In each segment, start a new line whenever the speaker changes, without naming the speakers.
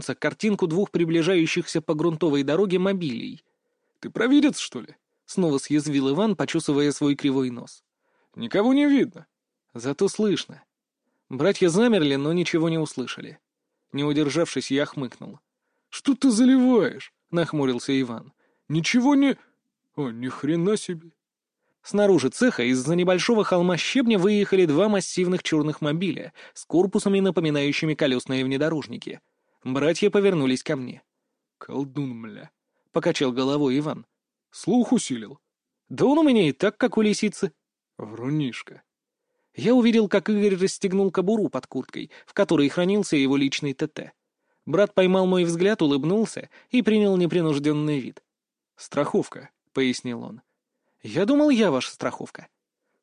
картинку двух приближающихся по грунтовой дороге мобилей.
«Ты провидец, что ли?»
— снова съязвил Иван, почесывая свой кривой нос.
«Никого не видно».
Зато слышно. Братья замерли, но ничего не услышали. Не удержавшись, я хмыкнул.
«Что ты заливаешь?» — нахмурился Иван. «Ничего не... О, ни хрена себе!»
Снаружи цеха из-за небольшого холма щебня выехали два массивных черных мобиля с корпусами, напоминающими колесные внедорожники. Братья повернулись ко мне.
«Колдун, мля!»
— покачал головой Иван.
«Слух усилил?»
«Да он у меня и так, как у лисицы».
«Врунишка».
Я увидел, как Игорь расстегнул кобуру под курткой, в которой хранился его личный ТТ. Брат поймал мой взгляд, улыбнулся и принял непринужденный вид.
«Страховка», — пояснил он.
«Я думал, я ваша страховка».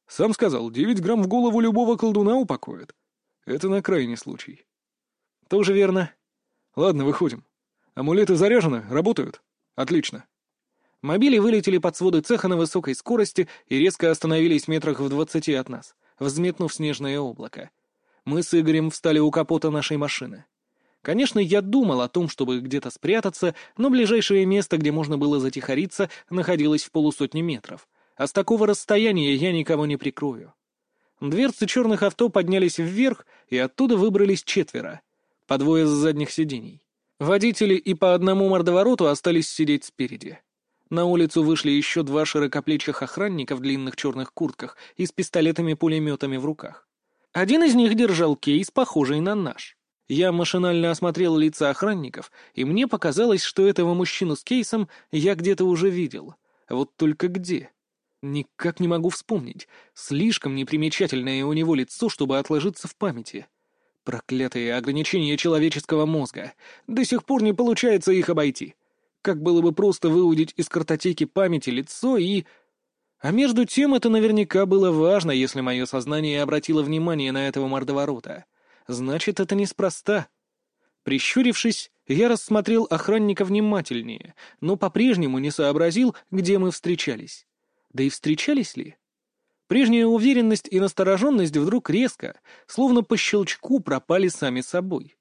«Сам сказал, девять грамм в голову любого колдуна упокоит. Это на крайний случай».
«Тоже верно».
«Ладно, выходим. Амулеты заряжены, работают. Отлично».
Мобили вылетели под своды цеха на высокой скорости и резко остановились метрах в двадцати от нас, взметнув снежное облако. Мы с Игорем встали у капота нашей машины. Конечно, я думал о том, чтобы где-то спрятаться, но ближайшее место, где можно было затихариться, находилось в полусотни метров. А с такого расстояния я никого не прикрою. Дверцы черных авто поднялись вверх, и оттуда выбрались четверо. По двое с задних сидений. Водители и по одному мордовороту остались сидеть спереди. На улицу вышли еще два широкоплечих охранника в длинных черных куртках и с пистолетами-пулеметами в руках. Один из них держал кейс, похожий на наш. Я машинально осмотрел лица охранников, и мне показалось, что этого мужчину с кейсом я где-то уже видел. Вот только где? Никак не могу вспомнить. Слишком непримечательное у него лицо, чтобы отложиться в памяти. Проклятые ограничения человеческого мозга. До сих пор не получается их обойти. Как было бы просто выудить из картотеки памяти лицо и... А между тем это наверняка было важно, если мое сознание обратило внимание на этого мордоворота. Значит, это неспроста. Прищурившись, я рассмотрел охранника внимательнее, но по-прежнему не сообразил, где мы встречались. Да и встречались ли? Прежняя уверенность и настороженность вдруг резко, словно по щелчку, пропали сами собой.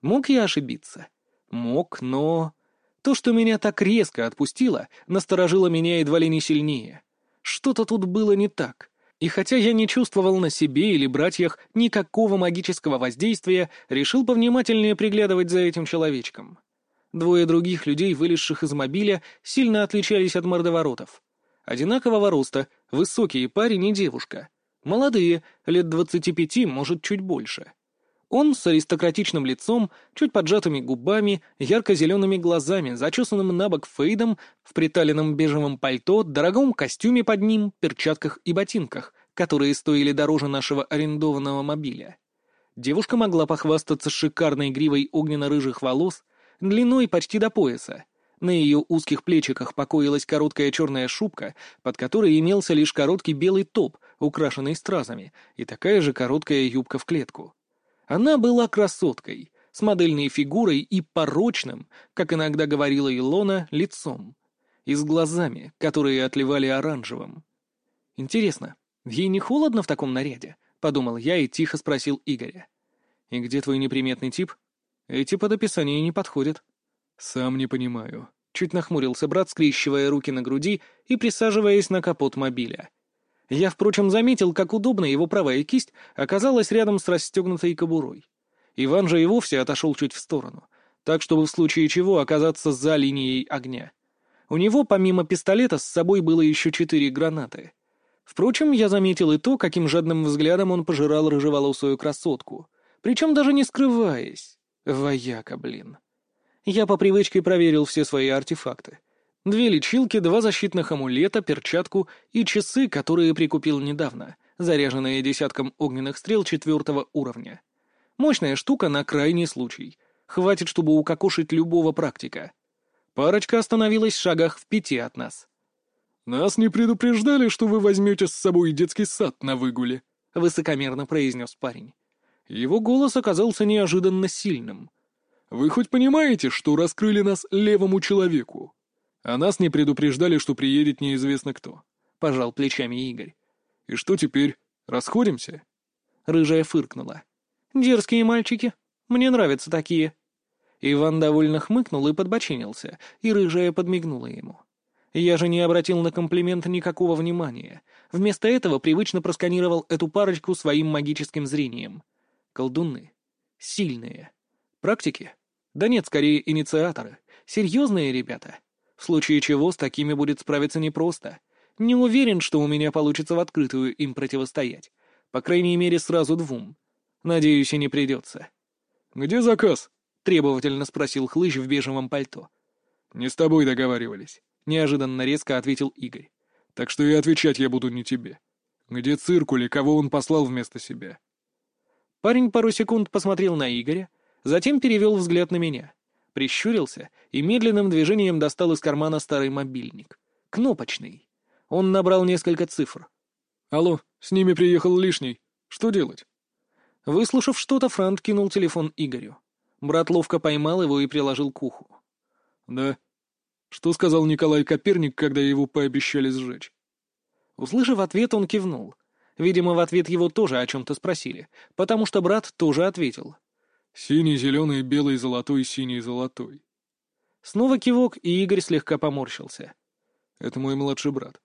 Мог я ошибиться? Мог, но... То, что меня так резко отпустило, насторожило меня едва ли не сильнее. Что-то тут было не так. И хотя я не чувствовал на себе или братьях никакого магического воздействия, решил повнимательнее приглядывать за этим человечком. Двое других людей, вылезших из мобиля, сильно отличались от мордоворотов. Одинакового роста, высокие парень и девушка. Молодые, лет двадцати пяти, может, чуть больше. Он с аристократичным лицом, чуть поджатыми губами, ярко-зелеными глазами, зачесанным на бок фейдом, в приталенном бежевом пальто, дорогом костюме под ним, перчатках и ботинках, которые стоили дороже нашего арендованного мобиля. Девушка могла похвастаться шикарной гривой огненно-рыжих волос, длиной почти до пояса. На ее узких плечиках покоилась короткая черная шубка, под которой имелся лишь короткий белый топ, украшенный стразами, и такая же короткая юбка в клетку. Она была красоткой, с модельной фигурой и порочным, как иногда говорила Илона, лицом. И с глазами, которые отливали оранжевым. «Интересно, ей не холодно в таком наряде?» — подумал я и тихо спросил Игоря. «И где твой неприметный тип? Эти под описание не подходят».
«Сам не понимаю», —
чуть нахмурился брат, скрещивая руки на груди и присаживаясь на капот мобиля. Я, впрочем, заметил, как удобно его правая кисть оказалась рядом с расстегнутой кобурой. Иван же и вовсе отошел чуть в сторону, так, чтобы в случае чего оказаться за линией огня. У него, помимо пистолета, с собой было еще четыре гранаты. Впрочем, я заметил и то, каким жадным взглядом он пожирал рыжеволосую красотку, причем даже не скрываясь. Вояка, блин. Я по привычке проверил все свои артефакты — Две лечилки, два защитных амулета, перчатку и часы, которые прикупил недавно, заряженные десятком огненных стрел четвертого уровня. Мощная штука на крайний случай. Хватит, чтобы укокошить любого практика. Парочка остановилась в шагах в пяти от нас.
«Нас не предупреждали, что вы возьмете с собой детский сад на выгуле», — высокомерно произнес парень.
Его голос оказался неожиданно сильным.
«Вы хоть понимаете, что раскрыли нас левому человеку?» А нас не предупреждали, что приедет неизвестно кто. Пожал плечами Игорь. И что теперь? Расходимся?
Рыжая фыркнула. Дерзкие мальчики. Мне нравятся такие. Иван довольно хмыкнул и подбочинился, и рыжая подмигнула ему. Я же не обратил на комплимент никакого внимания. Вместо этого привычно просканировал эту парочку своим магическим зрением. Колдуны. Сильные. Практики? Да нет, скорее инициаторы. Серьезные ребята. В случае чего с такими будет справиться непросто. Не уверен, что у меня получится в открытую им противостоять. По крайней мере, сразу двум. Надеюсь, и не придется.
«Где заказ?»
— требовательно спросил Хлыщ в бежевом пальто.
«Не с тобой договаривались.
— неожиданно резко ответил Игорь.
«Так что и отвечать я буду не тебе. Где циркуль и кого он послал вместо себя?»
Парень пару секунд посмотрел на Игоря, затем перевел взгляд на меня, прищурился и медленным движением достал из кармана старый мобильник. Кнопочный. Он набрал несколько цифр.
«Алло, с ними приехал лишний. Что делать?»
Выслушав что-то, Франт кинул телефон Игорю. Брат ловко поймал его и приложил к уху.
«Да», что сказал Николай Коперник, когда его пообещали сжечь?
Услышав ответ, он кивнул. Видимо, в ответ его тоже о чем-то спросили, потому что брат тоже ответил.
«Синий, зеленый, белый, золотой, синий, золотой».
Снова кивок, и Игорь слегка поморщился.
«Это мой младший брат».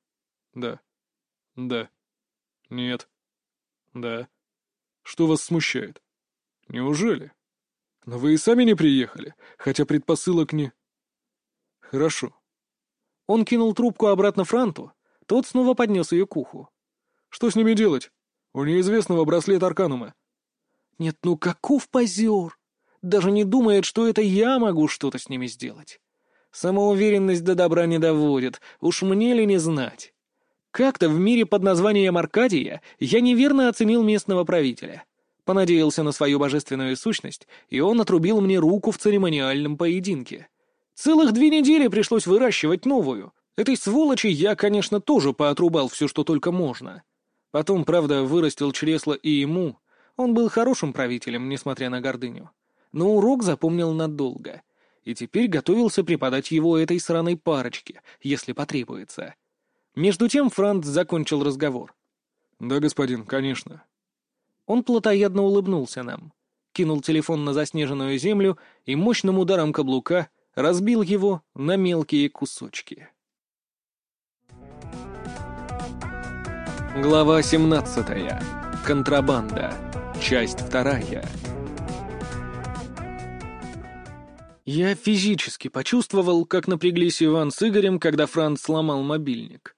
«Да». «Да». «Нет». «Да». «Что вас смущает?» «Неужели?» «Но вы и сами не приехали, хотя предпосылок не...» «Хорошо».
Он кинул трубку обратно Франту, тот снова поднес ее к уху.
«Что с ними делать? У неизвестного браслет Арканума».
«Нет, ну каков позер! Даже не думает, что это я могу что-то с ними сделать. Самоуверенность до добра не доводит, уж мне ли не знать. Как-то в мире под названием Аркадия я неверно оценил местного правителя. Понадеялся на свою божественную сущность, и он отрубил мне руку в церемониальном поединке». Целых две недели пришлось выращивать новую. Этой сволочи я, конечно, тоже поотрубал все, что только можно. Потом, правда, вырастил чресло и ему. Он был хорошим правителем, несмотря на гордыню. Но урок запомнил надолго. И теперь готовился преподать его этой сраной парочке, если потребуется. Между тем Франц закончил разговор.
«Да, господин, конечно».
Он плотоядно улыбнулся нам, кинул телефон на заснеженную землю и мощным ударом каблука разбил его на мелкие кусочки. Глава 17. Контрабанда. Часть вторая. Я физически почувствовал, как напряглись Иван с Игорем, когда Франц сломал мобильник.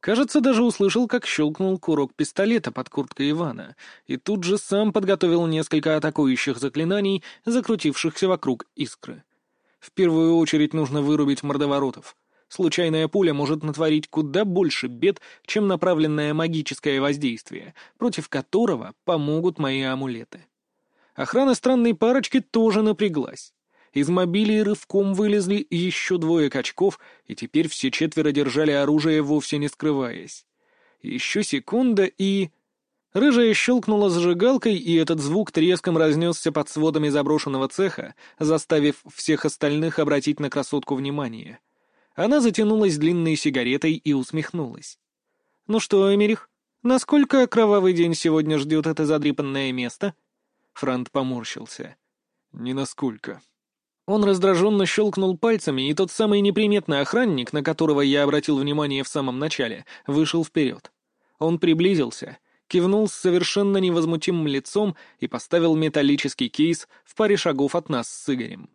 Кажется, даже услышал, как щелкнул курок пистолета под курткой Ивана, и тут же сам подготовил несколько атакующих заклинаний, закрутившихся вокруг искры. В первую очередь нужно вырубить мордоворотов. Случайная пуля может натворить куда больше бед, чем направленное магическое воздействие, против которого помогут мои амулеты. Охрана странной парочки тоже напряглась. Из мобилей рывком вылезли еще двое качков, и теперь все четверо держали оружие, вовсе не скрываясь. Еще секунда и... Рыжая щелкнула зажигалкой, и этот звук треском разнесся под сводами заброшенного цеха, заставив всех остальных обратить на красотку внимание. Она затянулась длинной сигаретой и усмехнулась. «Ну что, Эмерих, насколько кровавый день сегодня ждет это задрипанное место?» Франт поморщился.
«Не насколько».
Он раздраженно щелкнул пальцами, и тот самый неприметный охранник, на которого я обратил внимание в самом начале, вышел вперед. Он приблизился — кивнул с совершенно невозмутимым лицом и поставил металлический кейс в паре шагов от нас с Игорем.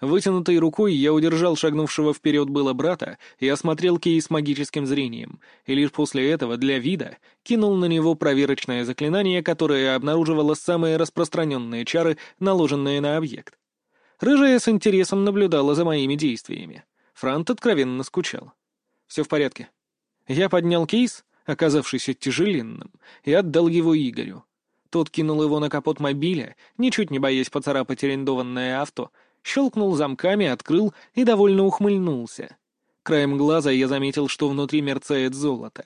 Вытянутой рукой я удержал шагнувшего вперед было брата и осмотрел кейс магическим зрением, и лишь после этого, для вида, кинул на него проверочное заклинание, которое обнаруживало самые распространенные чары, наложенные на объект. Рыжая с интересом наблюдала за моими действиями. Франт откровенно скучал. «Все в порядке». Я поднял кейс, оказавшийся тяжеленным, и отдал его Игорю. Тот кинул его на капот мобиля, ничуть не боясь поцарапать арендованное авто, щелкнул замками, открыл и довольно ухмыльнулся. Краем глаза я заметил, что внутри мерцает золото.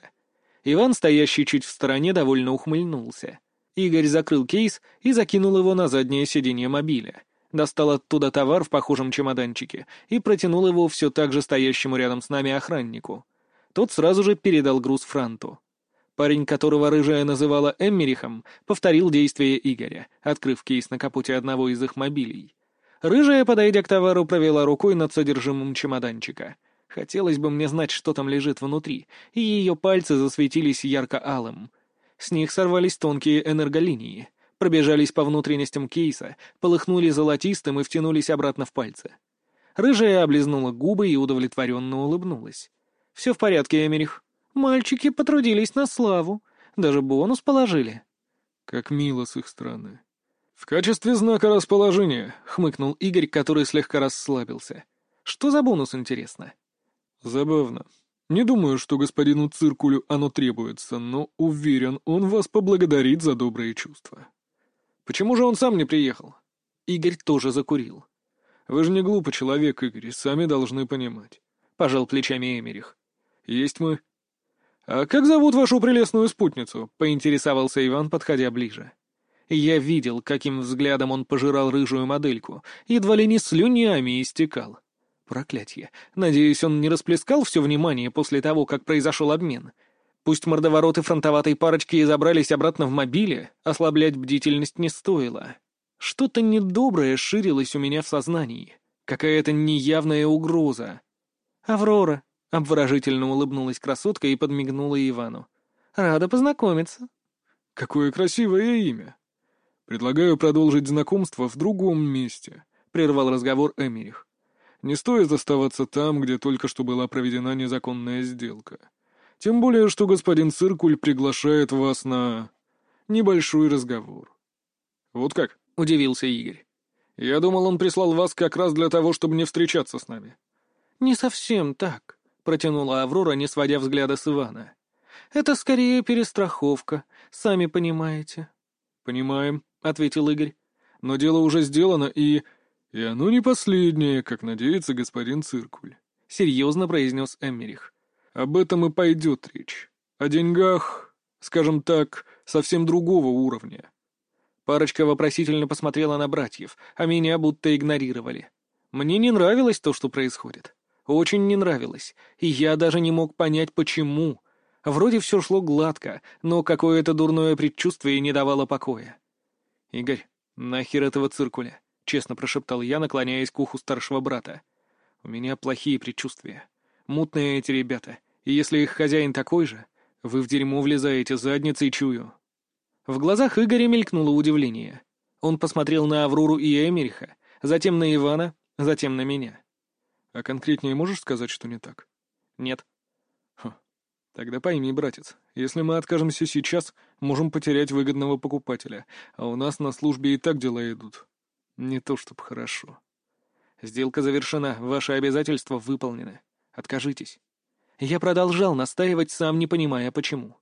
Иван, стоящий чуть в стороне, довольно ухмыльнулся. Игорь закрыл кейс и закинул его на заднее сиденье мобиля. Достал оттуда товар в похожем чемоданчике и протянул его все так же стоящему рядом с нами охраннику. Тот сразу же передал груз Франту. Парень, которого рыжая называла Эммерихом, повторил действия Игоря, открыв кейс на капоте одного из их мобилей. Рыжая, подойдя к товару, провела рукой над содержимым чемоданчика. Хотелось бы мне знать, что там лежит внутри, и ее пальцы засветились ярко-алым. С них сорвались тонкие энерголинии, пробежались по внутренностям кейса, полыхнули золотистым и втянулись обратно в пальцы. Рыжая облизнула губы и удовлетворенно улыбнулась. «Все в порядке, Эмерих. Мальчики потрудились на славу. Даже бонус положили».
«Как мило с их стороны», «В качестве знака расположения», — хмыкнул Игорь, который слегка расслабился. «Что за бонус, интересно?» «Забавно. Не думаю, что господину Циркулю оно требуется, но уверен, он вас поблагодарит за добрые чувства». «Почему же он сам не приехал?» Игорь тоже закурил. «Вы же не глупый человек, Игорь, сами должны понимать», — пожал плечами Эмерих. «Есть мы». «А как зовут вашу прелестную спутницу?» — поинтересовался Иван, подходя ближе. Я видел, каким взглядом он пожирал рыжую модельку, едва ли не слюнями истекал. Проклятье. Надеюсь, он не расплескал все внимание после того, как произошел обмен. Пусть мордовороты фронтоватой парочки и забрались обратно в мобиле, ослаблять бдительность не стоило. Что-то недоброе ширилось у меня в сознании. Какая-то неявная угроза. «Аврора», — обворожительно улыбнулась красотка и подмигнула Ивану. «Рада познакомиться». «Какое красивое имя», «Предлагаю продолжить знакомство в другом месте», — прервал разговор Эмирих. «Не стоит оставаться там, где только что была проведена незаконная сделка. Тем более, что господин Циркуль приглашает вас на... небольшой разговор». «Вот как?» — удивился Игорь. «Я думал, он прислал вас как раз для того, чтобы не встречаться с нами». «Не совсем так», — протянула Аврора, не сводя взгляда с Ивана. «Это скорее перестраховка, сами понимаете». «Понимаем», — ответил Игорь. «Но дело уже сделано, и... и оно не последнее, как надеется господин Циркуль», — серьезно произнес Эммерих. «Об этом и пойдет речь. О деньгах, скажем так, совсем другого уровня». Парочка вопросительно посмотрела на братьев, а меня будто игнорировали. Мне не нравилось то, что происходит. Очень не нравилось, и я даже не мог понять, почему. Вроде все шло гладко, но какое-то дурное предчувствие не давало покоя. «Игорь, нахер этого циркуля?» — честно прошептал я, наклоняясь к уху старшего брата. «У меня плохие предчувствия. Мутные эти ребята, и если их хозяин такой же, вы в дерьмо влезаете задницей чую». В глазах Игоря мелькнуло удивление. Он посмотрел на Аврору и Эмериха, затем на Ивана, затем на меня. «А конкретнее можешь сказать, что не так?» «Нет». «Хм, тогда пойми, братец, если мы откажемся сейчас, можем потерять выгодного покупателя, а у нас на службе и так дела идут. Не то чтоб хорошо. Сделка завершена, ваши обязательства выполнены. Откажитесь. Я продолжал настаивать, сам не понимая, почему.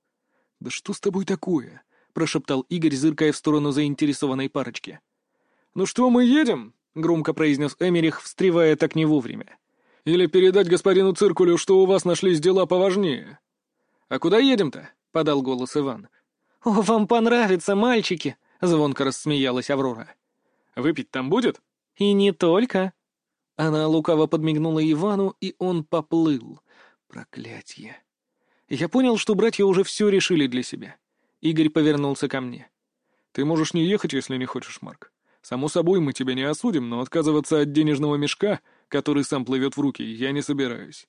«Да что с тобой такое?» — прошептал Игорь, зыркая в сторону заинтересованной парочки. «Ну что, мы едем?» — громко произнес Эмерих, встревая так не вовремя. «Или передать господину Циркулю, что у вас нашлись дела поважнее?» «А куда едем-то?» — подал голос Иван. «О, вам понравится, мальчики!» — звонко рассмеялась Аврора. «Выпить там будет?» «И не только». Она лукаво подмигнула Ивану, и он поплыл. Проклятье. Я понял, что братья уже все решили для себя. Игорь повернулся ко мне. «Ты можешь не ехать, если не хочешь, Марк. Само собой, мы тебя не осудим, но отказываться от денежного мешка, который сам плывет в руки, я не собираюсь.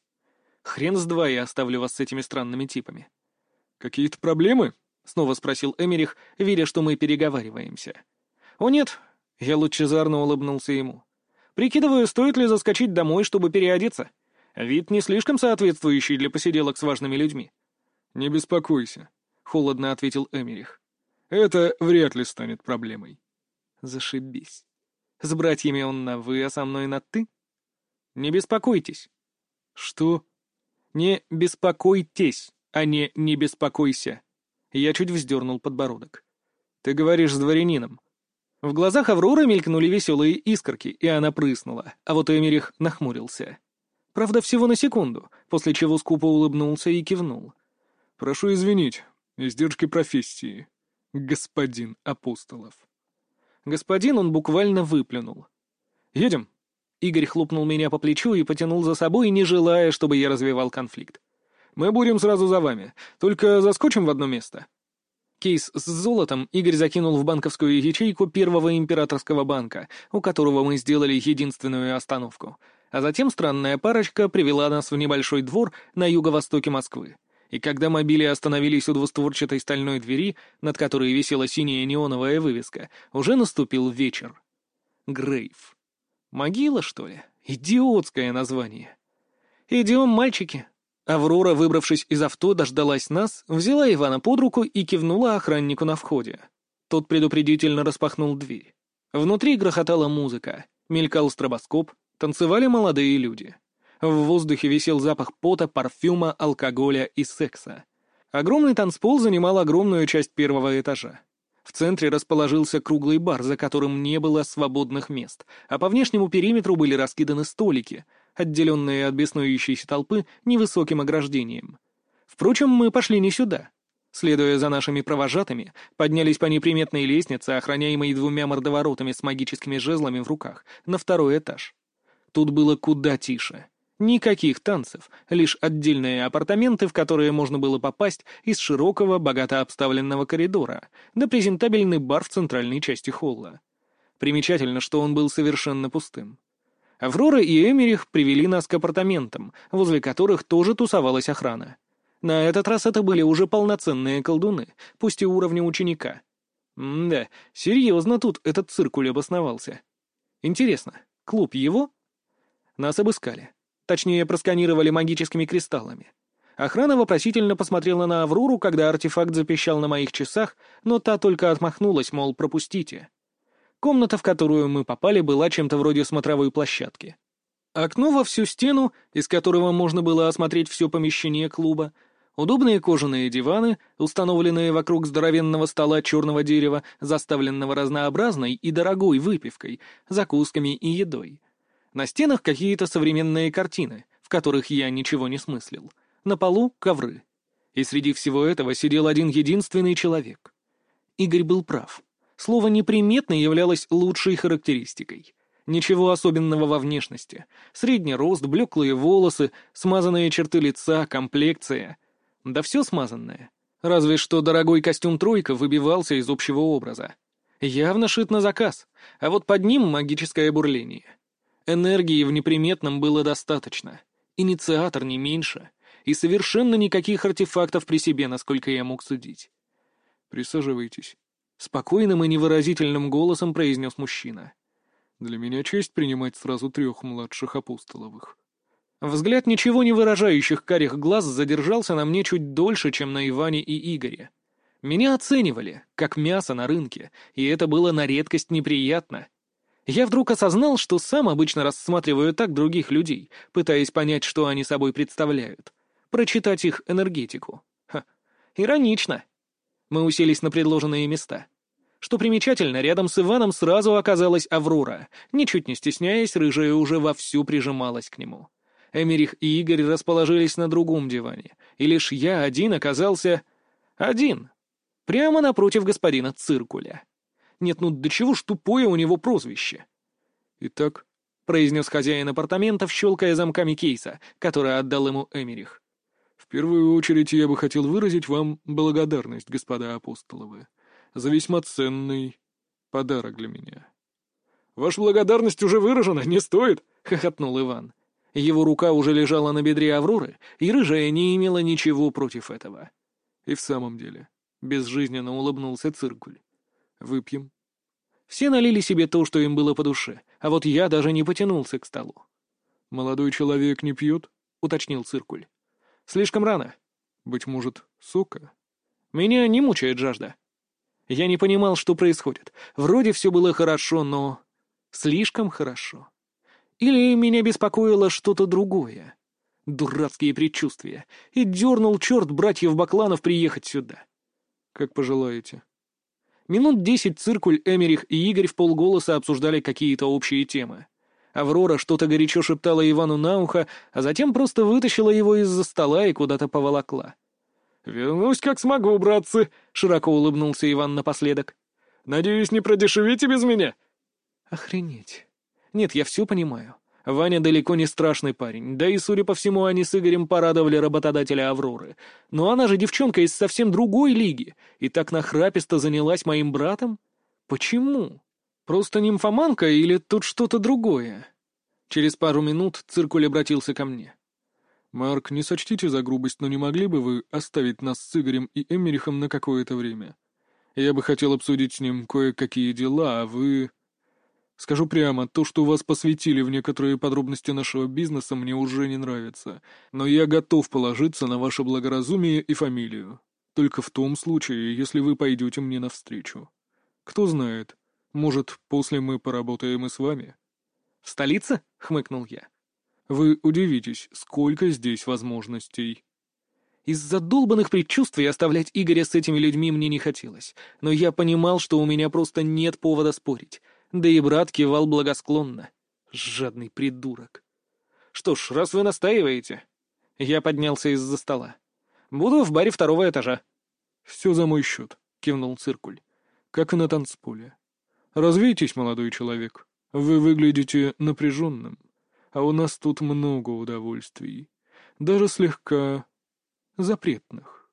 Хрен с два я оставлю вас с этими странными типами. «Какие-то проблемы?» — снова спросил Эмерих, видя, что мы переговариваемся. «О нет!» — я лучезарно улыбнулся ему. «Прикидываю, стоит ли заскочить домой, чтобы переодеться. Вид не слишком соответствующий для посиделок с важными людьми». «Не беспокойся», — холодно ответил Эмерих. «Это вряд ли станет проблемой». «Зашибись. С братьями он на «вы», а со мной на «ты»?» «Не беспокойтесь». «Что?» «Не беспокойтесь, а не «не беспокойся». Я чуть вздернул подбородок. «Ты говоришь с дворянином». В глазах Авроры мелькнули веселые искорки, и она прыснула, а вот Эмерих нахмурился. Правда, всего на секунду, после чего скупо улыбнулся и кивнул. «Прошу извинить, издержки профессии, господин Апостолов». Господин он буквально выплюнул. «Едем?» Игорь хлопнул меня по плечу и потянул за собой, не желая, чтобы я развивал конфликт. «Мы будем сразу за вами. Только заскочим в одно место».
Кейс с золотом Игорь закинул в банковскую ячейку первого императорского банка, у которого мы сделали единственную остановку. А затем странная парочка привела нас в небольшой двор на юго-востоке Москвы. И когда мобили остановились у двустворчатой стальной двери, над которой висела синяя неоновая вывеска, уже наступил вечер. Грейв. Могила, что ли? Идиотское название. «Идем, мальчики», Аврора, выбравшись из авто, дождалась нас, взяла Ивана под руку и кивнула охраннику на входе. Тот предупредительно распахнул дверь. Внутри грохотала музыка, мелькал стробоскоп, танцевали молодые люди. В воздухе висел запах пота, парфюма, алкоголя и секса. Огромный танцпол занимал огромную часть первого этажа. В центре расположился круглый бар, за которым не было свободных мест, а по внешнему периметру были раскиданы столики — отделенные от беснующейся толпы невысоким ограждением. Впрочем, мы пошли не сюда. Следуя за нашими провожатыми, поднялись по неприметной лестнице, охраняемой двумя мордоворотами с магическими жезлами в руках, на второй этаж. Тут было куда тише. Никаких танцев, лишь отдельные апартаменты, в которые можно было попасть из широкого, богато обставленного коридора, да презентабельный бар в центральной части холла. Примечательно, что он был совершенно пустым. Аврора и Эмерих привели нас к апартаментам, возле которых тоже тусовалась охрана. На этот раз это были уже полноценные колдуны, пусть и уровня ученика. М-да, серьезно тут этот циркуль обосновался. Интересно, клуб его? Нас обыскали. Точнее, просканировали магическими кристаллами. Охрана вопросительно посмотрела на Аврору, когда артефакт запищал на моих часах, но та только отмахнулась, мол, пропустите. Комната, в которую мы попали, была чем-то вроде смотровой площадки. Окно во всю стену, из которого можно было осмотреть все помещение клуба, удобные кожаные диваны, установленные вокруг здоровенного стола черного дерева, заставленного разнообразной и дорогой выпивкой, закусками и едой. На стенах какие-то современные картины, в которых я ничего не смыслил. На полу — ковры. И среди всего этого сидел один единственный человек. Игорь был прав. Слово «неприметно» являлось лучшей характеристикой. Ничего особенного во внешности. Средний рост, блеклые волосы, смазанные черты лица, комплекция. Да все смазанное. Разве что дорогой костюм «тройка» выбивался из общего образа. Явно шит на заказ, а вот под ним магическое бурление. Энергии в неприметном было достаточно. Инициатор не меньше. И совершенно никаких артефактов при себе, насколько я мог судить.
«Присаживайтесь»,
Спокойным и невыразительным голосом произнес мужчина.
«Для меня честь принимать сразу трех младших апостоловых».
Взгляд ничего не выражающих карих глаз задержался на мне чуть дольше, чем на Иване и Игоре. Меня оценивали, как мясо на рынке, и это было на редкость неприятно. Я вдруг осознал, что сам обычно рассматриваю так других людей, пытаясь понять, что они собой представляют. Прочитать их энергетику. Ха, иронично. Мы уселись на предложенные места. Что примечательно, рядом с Иваном сразу оказалась Аврора. Ничуть не стесняясь, рыжая уже вовсю прижималась к нему. Эмерих и Игорь расположились на другом диване, и лишь я один оказался... один. Прямо напротив господина Циркуля. Нет, ну до чего ж тупое у него прозвище?
«Итак», —
произнес хозяин апартаментов, щелкая замками кейса, который отдал ему Эмерих.
«В первую очередь я бы хотел выразить вам благодарность, господа апостоловы за весьма ценный подарок для меня.
«Ваша благодарность уже выражена, не стоит!» — хохотнул Иван. Его рука уже лежала на бедре Авроры, и рыжая не имела ничего против этого.
И в самом деле, безжизненно улыбнулся циркуль. «Выпьем?»
Все налили себе то, что им было по душе, а вот я даже не потянулся к столу.
«Молодой человек не пьет?» — уточнил циркуль.
«Слишком рано».
«Быть может, сока?»
«Меня не мучает жажда». Я не понимал, что происходит. Вроде все было хорошо, но... Слишком хорошо. Или меня беспокоило что-то другое. Дурацкие предчувствия. И дернул черт братьев Бакланов приехать сюда.
Как пожелаете.
Минут десять циркуль, Эмерих и Игорь в полголоса обсуждали какие-то общие темы. Аврора что-то горячо шептала Ивану на ухо, а затем просто вытащила его из-за стола и куда-то поволокла.
«Вернусь, как смогу, братцы», — широко улыбнулся Иван напоследок. «Надеюсь, не продешевите без меня?»
«Охренеть. Нет, я все понимаю. Ваня далеко не страшный парень, да и, судя по всему, они с Игорем порадовали работодателя Авроры. Но она же девчонка из совсем другой лиги, и так нахраписто занялась моим братом? Почему? Просто нимфоманка или тут что-то другое? Через пару минут циркуль обратился ко мне.
«Марк, не сочтите за грубость, но не могли бы вы оставить нас с Игорем и Эмерихом на какое-то время? Я бы хотел обсудить с ним кое-какие дела, а вы...» Скажу прямо, то, что вас посвятили в некоторые подробности нашего бизнеса, мне уже не нравится, но я готов положиться на ваше благоразумие и фамилию. Только в том случае, если вы пойдете мне навстречу. Кто знает, может, после мы поработаем и с вами.
— В столице? — хмыкнул я.
— Вы удивитесь, сколько здесь возможностей.
Из-за долбанных предчувствий оставлять Игоря с этими людьми мне не хотелось, но я понимал, что у меня просто нет повода спорить. Да и брат кивал благосклонно. Жадный придурок. Что ж, раз вы настаиваете... Я поднялся из-за стола. Буду в баре второго этажа.
Все за мой счет, кивнул циркуль. Как и на танцполе. Развейтесь, молодой человек. Вы выглядите напряженным. А у нас тут много удовольствий. Даже слегка запретных.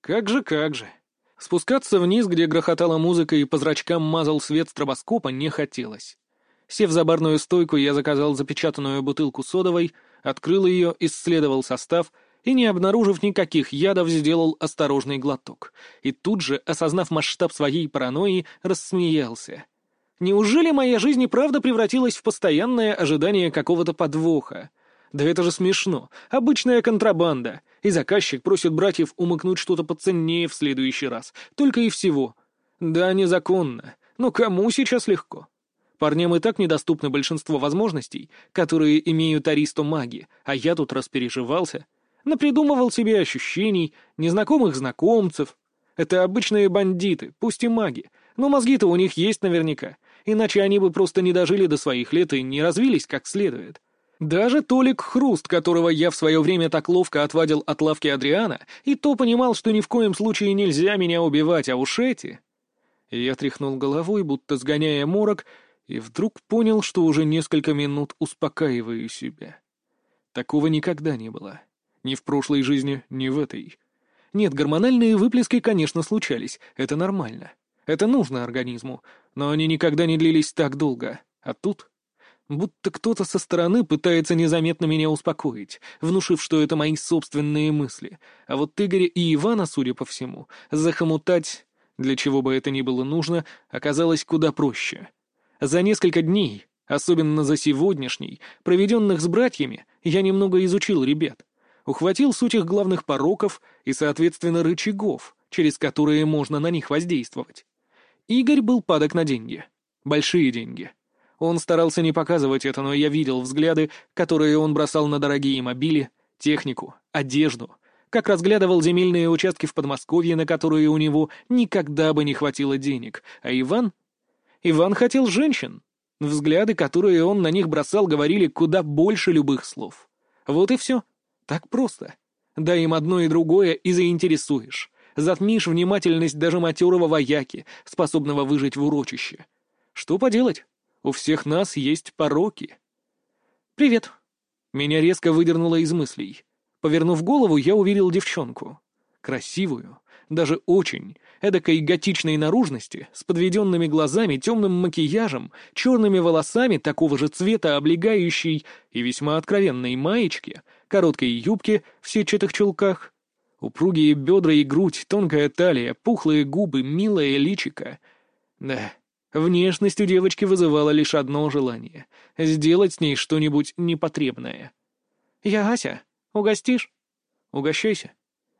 Как же, как же. Спускаться вниз, где грохотала музыка и по зрачкам мазал свет стробоскопа, не хотелось. Сев за барную стойку, я заказал запечатанную бутылку содовой, открыл ее, исследовал состав и, не обнаружив никаких ядов, сделал осторожный глоток. И тут же, осознав масштаб своей паранойи, рассмеялся. Неужели моя жизнь и правда превратилась в постоянное ожидание какого-то подвоха? Да это же смешно. Обычная контрабанда и заказчик просит братьев умыкнуть что-то поценнее в следующий раз. Только и всего. Да, незаконно. Но кому сейчас легко? Парням и так недоступно большинство возможностей, которые имеют аристо маги, а я тут распереживался. Напридумывал себе ощущений, незнакомых знакомцев. Это обычные бандиты, пусть и маги, но мозги-то у них есть наверняка, иначе они бы просто не дожили до своих лет и не развились как следует. Даже Толик Хруст, которого я в свое время так ловко отвадил от лавки Адриана, и то понимал, что ни в коем случае нельзя меня убивать, а уж эти... Я тряхнул головой, будто сгоняя морок, и вдруг понял, что уже несколько минут успокаиваю себя. Такого никогда не было. Ни в прошлой жизни, ни в этой. Нет, гормональные выплески, конечно, случались, это нормально. Это нужно организму, но они никогда не длились так долго. А тут Будто кто-то со стороны пытается незаметно меня успокоить, внушив, что это мои собственные мысли. А вот Игоря и Ивана, судя по всему, захомутать, для чего бы это ни было нужно, оказалось куда проще. За несколько дней, особенно за сегодняшний, проведенных с братьями, я немного изучил ребят. Ухватил суть их главных пороков и, соответственно, рычагов, через которые можно на них воздействовать. Игорь был падок на деньги. Большие деньги — он старался не показывать это, но я видел взгляды, которые он бросал на дорогие мобили, технику, одежду, как разглядывал земельные участки в Подмосковье, на которые у него никогда бы не хватило денег. А Иван? Иван хотел женщин. Взгляды, которые он на них бросал, говорили куда больше любых слов. Вот и все. Так просто. Дай им одно и другое и заинтересуешь. Затмишь внимательность даже матерого вояки, способного выжить в урочище. Что поделать? У всех нас есть пороки. «Привет». Меня резко выдернуло из мыслей. Повернув голову, я увидел девчонку. Красивую, даже очень, эдакой готичной наружности, с подведенными глазами, темным макияжем, черными волосами такого же цвета, облегающей и весьма откровенной маечке, короткой юбке в сетчатых чулках. Упругие бедра и грудь, тонкая талия, пухлые губы, милое личико. Да, Внешность у девочки вызывала лишь одно желание — сделать с ней что-нибудь непотребное. «Я Ася. Угостишь?» «Угощайся».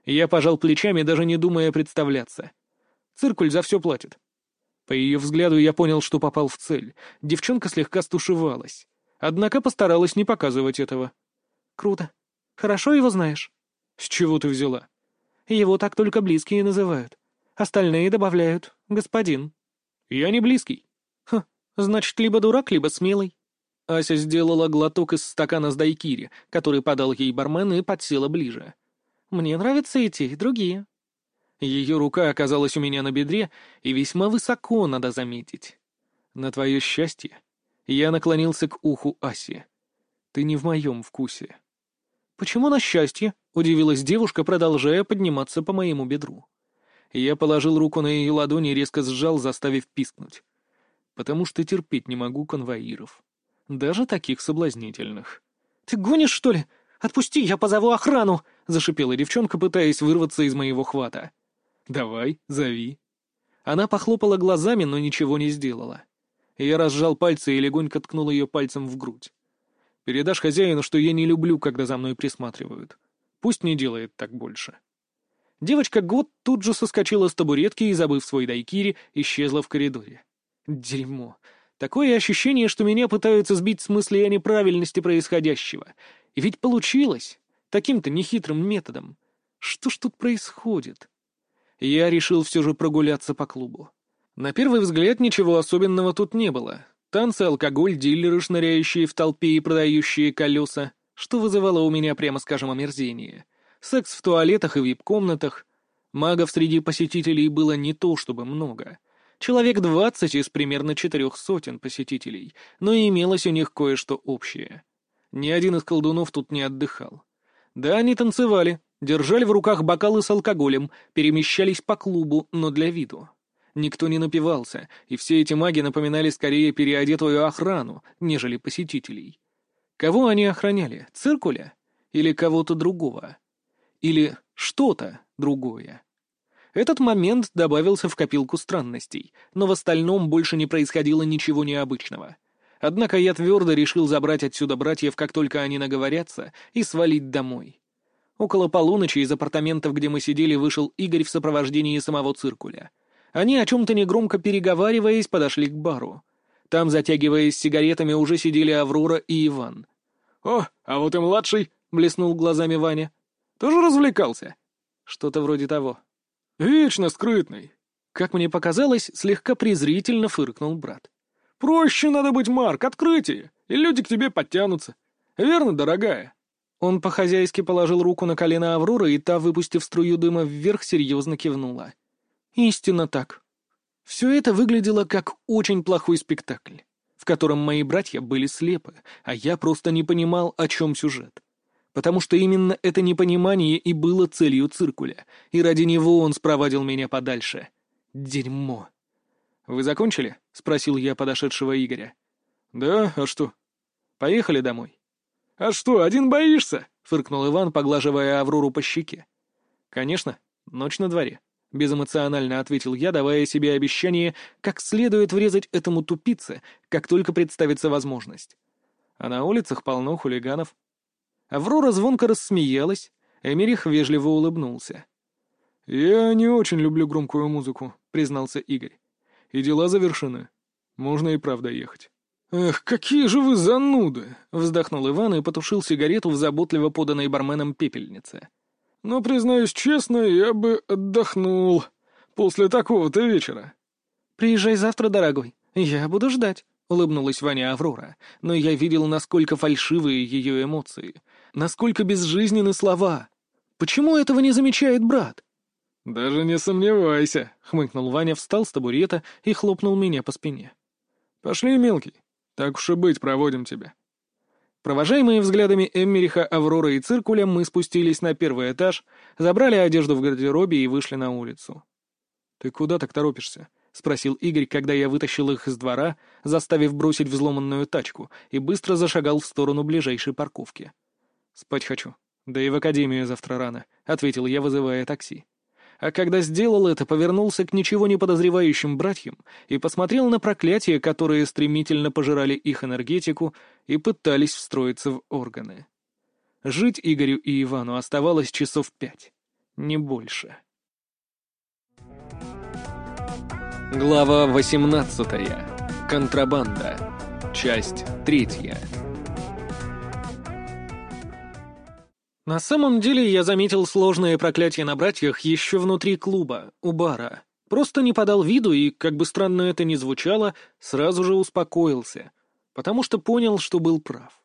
Я пожал плечами, даже не думая представляться. Циркуль за все платит. По ее взгляду я понял, что попал в цель. Девчонка слегка стушевалась. Однако постаралась не показывать этого. «Круто. Хорошо его знаешь?» «С чего ты взяла?» «Его так только близкие называют. Остальные добавляют «господин». «Я не близкий». «Ха, значит, либо дурак, либо смелый». Ася сделала глоток из стакана с дайкири, который подал ей бармен, и подсела ближе. «Мне нравятся и те, и другие». Ее рука оказалась у меня на бедре, и весьма высоко, надо заметить. На твое счастье, я наклонился к уху Аси. Ты не в моем вкусе». «Почему на счастье?» — удивилась девушка, продолжая подниматься по моему бедру. Я положил руку на ее ладони и резко сжал, заставив пискнуть. «Потому что терпеть не могу конвоиров. Даже таких соблазнительных». «Ты гонишь, что ли? Отпусти, я позову охрану!» — зашипела девчонка, пытаясь вырваться из моего хвата. «Давай, зови». Она похлопала глазами, но ничего не сделала. Я разжал пальцы и легонько ткнул ее пальцем в грудь. «Передашь хозяину, что я не люблю, когда за мной присматривают. Пусть не делает так больше». Девочка Год тут же соскочила с табуретки и, забыв свой дайкири, исчезла в коридоре. Дерьмо. Такое ощущение, что меня пытаются сбить с мысли о неправильности происходящего. И ведь получилось. Таким-то нехитрым методом. Что ж тут происходит? Я решил все же прогуляться по клубу. На первый взгляд ничего особенного тут не было. Танцы, алкоголь, дилеры, шныряющие в толпе и продающие колеса, что вызывало у меня, прямо скажем, омерзение секс в туалетах и вип-комнатах. Магов среди посетителей было не то чтобы много. Человек двадцать из примерно четырех сотен посетителей, но имелось у них кое-что общее. Ни один из колдунов тут не отдыхал. Да, они танцевали, держали в руках бокалы с алкоголем, перемещались по клубу, но для виду. Никто не напивался, и все эти маги напоминали скорее переодетую охрану, нежели посетителей. Кого они охраняли? Циркуля? Или кого-то другого? Или что-то другое. Этот момент добавился в копилку странностей, но в остальном больше не происходило ничего необычного. Однако я твердо решил забрать отсюда братьев, как только они наговорятся, и свалить домой. Около полуночи из апартаментов, где мы сидели, вышел Игорь в сопровождении самого циркуля. Они, о чем-то негромко переговариваясь, подошли к бару. Там, затягиваясь сигаретами, уже сидели Аврора и Иван.
«О, а вот и младший!» — блеснул глазами Ваня. Тоже развлекался?»
«Что-то вроде того».
«Вечно скрытный».
Как мне показалось, слегка презрительно фыркнул брат.
«Проще надо быть, Марк, открытие, и люди к тебе подтянутся. Верно, дорогая?»
Он по-хозяйски положил руку на колено Авроры, и та, выпустив струю дыма вверх, серьезно кивнула. «Истинно так. Все это выглядело как очень плохой спектакль, в котором мои братья были слепы, а я просто не понимал, о чем сюжет потому что именно это непонимание и было целью циркуля, и ради него он спровадил меня подальше. Дерьмо. «Вы закончили?» — спросил я подошедшего Игоря.
«Да, а что?»
«Поехали домой».
«А что, один боишься?»
— фыркнул Иван, поглаживая Аврору по щеке. «Конечно, ночь на дворе», — безэмоционально ответил я, давая себе обещание, как следует врезать этому тупице, как только представится возможность. А на улицах полно хулиганов. Аврора звонко рассмеялась, Эмерих вежливо улыбнулся.
«Я не очень люблю громкую музыку», — признался Игорь. «И дела завершены. Можно и правда ехать».
«Эх, какие же вы зануды!» — вздохнул Иван и потушил сигарету в заботливо поданной барменом пепельнице.
«Но, признаюсь честно, я бы отдохнул после такого-то вечера».
«Приезжай завтра, дорогой. Я буду ждать», — улыбнулась Ваня Аврора, но я видел, насколько фальшивые ее эмоции, Насколько безжизненны слова. Почему этого не замечает брат?
«Даже не сомневайся», —
хмыкнул Ваня, встал с табурета и хлопнул меня по спине.
«Пошли, мелкий. Так уж и быть, проводим тебя».
Провожаемые взглядами Эммериха, Авроры и Циркуля, мы спустились на первый этаж, забрали одежду в гардеробе и вышли на улицу.
«Ты куда так торопишься?»
— спросил Игорь, когда я вытащил их из двора, заставив бросить взломанную тачку, и быстро зашагал в сторону ближайшей парковки. «Спать хочу. Да и в академию завтра рано», — ответил я, вызывая такси. А когда сделал это, повернулся к ничего не подозревающим братьям и посмотрел на проклятия, которые стремительно пожирали их энергетику и пытались встроиться в органы. Жить Игорю и Ивану оставалось часов пять, не больше. Глава восемнадцатая. Контрабанда. Часть третья. На самом деле я заметил сложное проклятие на братьях еще внутри клуба, у бара. Просто не подал виду и, как бы странно это ни звучало, сразу же успокоился, потому что понял, что был прав.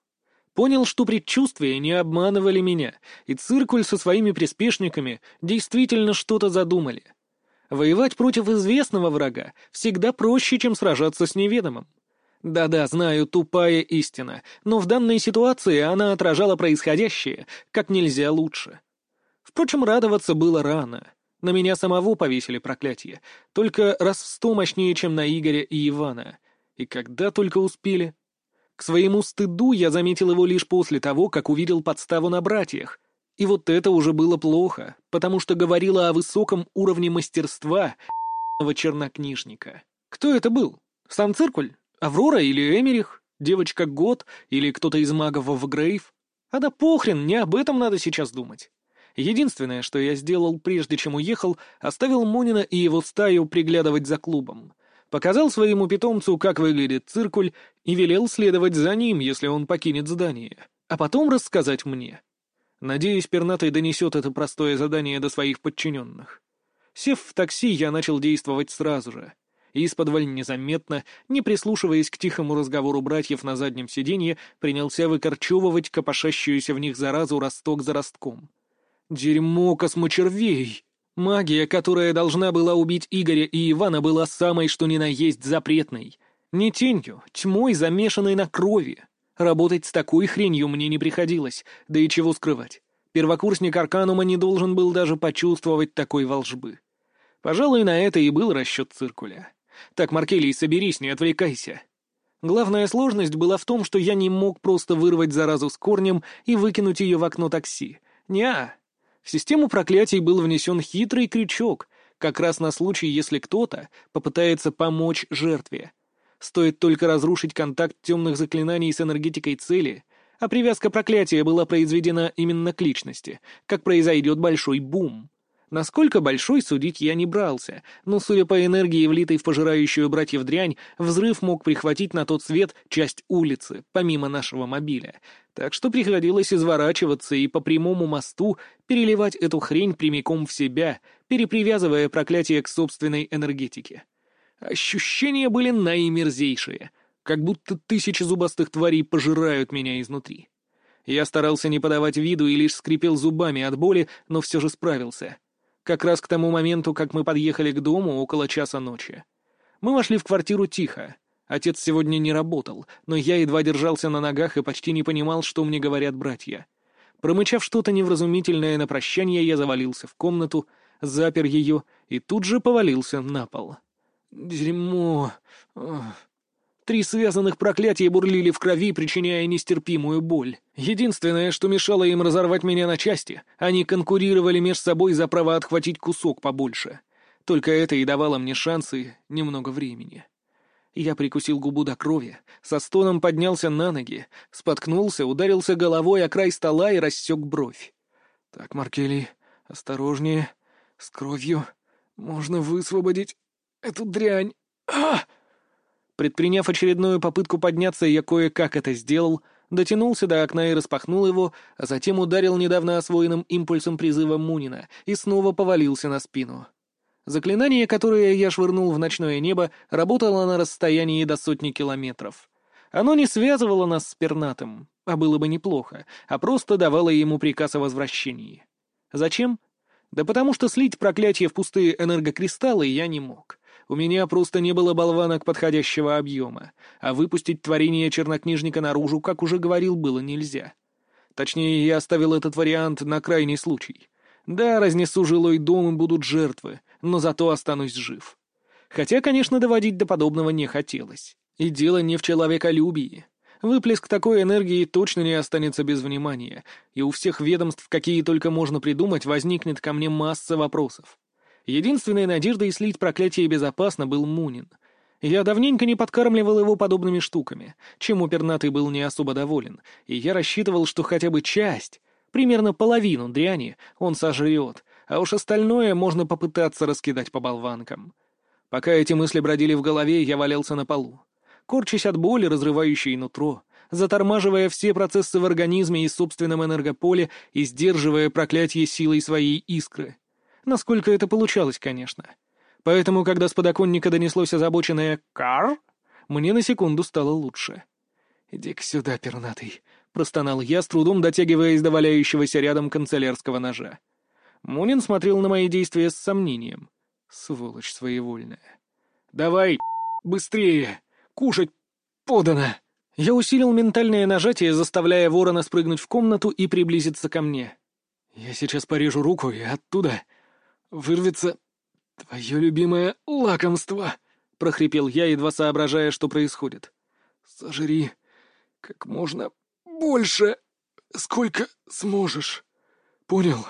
Понял, что предчувствия не обманывали меня, и циркуль со своими приспешниками действительно что-то задумали. Воевать против известного врага всегда проще, чем сражаться с неведомым. Да-да, знаю, тупая истина, но в данной ситуации она отражала происходящее как нельзя лучше. Впрочем, радоваться было рано. На меня самого повесили проклятие, только раз в сто мощнее, чем на Игоря и Ивана. И когда только успели. К своему стыду я заметил его лишь после того, как увидел подставу на братьях. И вот это уже было плохо, потому что говорило о высоком уровне мастерства чернокнижника. Кто это был? Сам Циркуль? Аврора или Эмерих? Девочка Год или кто-то из магов в Грейв? А да похрен, не об этом надо сейчас думать. Единственное, что я сделал, прежде чем уехал, оставил Монина и его стаю приглядывать за клубом. Показал своему питомцу, как выглядит циркуль, и велел следовать за ним, если он покинет здание, а потом рассказать мне. Надеюсь, пернатый донесет это простое задание до своих подчиненных. Сев в такси, я начал действовать сразу же — исподволь незаметно, не прислушиваясь к тихому разговору братьев на заднем сиденье, принялся выкорчевывать копошащуюся в них заразу росток за ростком. Дерьмо космочервей! Магия, которая должна была убить Игоря и Ивана, была самой что ни на есть запретной. Не тенью, тьмой, замешанной на крови. Работать с такой хренью мне не приходилось, да и чего скрывать. Первокурсник Арканума не должен был даже почувствовать такой волжбы. Пожалуй, на это и был расчет циркуля. Так, Маркелий, соберись, не отвлекайся. Главная сложность была в том, что я не мог просто вырвать заразу с корнем и выкинуть ее в окно такси. Неа. В систему проклятий был внесен хитрый крючок, как раз на случай, если кто-то попытается помочь жертве. Стоит только разрушить контакт темных заклинаний с энергетикой цели, а привязка проклятия была произведена именно к личности, как произойдет большой бум. Насколько большой, судить я не брался, но, судя по энергии, влитой в пожирающую братьев дрянь, взрыв мог прихватить на тот свет часть улицы, помимо нашего мобиля. Так что приходилось изворачиваться и по прямому мосту переливать эту хрень прямиком в себя, перепривязывая проклятие к собственной энергетике. Ощущения были наимерзейшие, как будто тысячи зубастых тварей пожирают меня изнутри. Я старался не подавать виду и лишь скрипел зубами от боли, но все же справился — как раз к тому моменту, как мы подъехали к дому, около часа ночи. Мы вошли в квартиру тихо. Отец сегодня не работал, но я едва держался на ногах и почти не понимал, что мне говорят братья. Промычав что-то невразумительное на прощание, я завалился в комнату, запер ее и тут же повалился на пол. Дерьмо. Три связанных проклятия бурлили в крови, причиняя нестерпимую боль. Единственное, что мешало им разорвать меня на части, они конкурировали между собой за право отхватить кусок побольше. Только это и давало мне шансы немного времени. Я прикусил губу до крови, со стоном поднялся на ноги, споткнулся, ударился головой о край стола и рассек бровь. «Так, Маркелий, осторожнее, с кровью. Можно высвободить эту дрянь. А!» Предприняв очередную попытку подняться, я кое-как это сделал, дотянулся до окна и распахнул его, а затем ударил недавно освоенным импульсом призыва Мунина и снова повалился на спину. Заклинание, которое я швырнул в ночное небо, работало на расстоянии до сотни километров. Оно не связывало нас с пернатым, а было бы неплохо, а просто давало ему приказ о возвращении. Зачем? Да потому что слить проклятие в пустые энергокристаллы я не мог. У меня просто не было болванок подходящего объема, а выпустить творение чернокнижника наружу, как уже говорил, было нельзя. Точнее, я оставил этот вариант на крайний случай. Да, разнесу жилой дом и будут жертвы, но зато останусь жив. Хотя, конечно, доводить до подобного не хотелось. И дело не в человеколюбии. Выплеск такой энергии точно не останется без внимания, и у всех ведомств, какие только можно придумать, возникнет ко мне масса вопросов. Единственной надеждой слить проклятие безопасно был Мунин. Я давненько не подкармливал его подобными штуками, чем упернатый был не особо доволен, и я рассчитывал, что хотя бы часть, примерно половину дряни, он сожрет, а уж остальное можно попытаться раскидать по болванкам. Пока эти мысли бродили в голове, я валялся на полу. Корчась от боли, разрывающей нутро, затормаживая все процессы в организме и собственном энергополе и сдерживая проклятие силой своей искры. Насколько это получалось, конечно. Поэтому, когда с подоконника донеслось озабоченное «Кар», мне на секунду стало лучше. «Иди-ка сюда, пернатый», — простонал я, с трудом дотягиваясь до валяющегося рядом канцелярского ножа. Мунин смотрел на мои действия с сомнением. Сволочь своевольная. «Давай, быстрее! Кушать подано!» Я усилил ментальное нажатие, заставляя ворона спрыгнуть в комнату и приблизиться ко мне. «Я сейчас порежу руку, и оттуда вырвется твое любимое лакомство!» — прохрипел я, едва соображая, что происходит. «Сожри как можно больше, сколько сможешь. Понял?»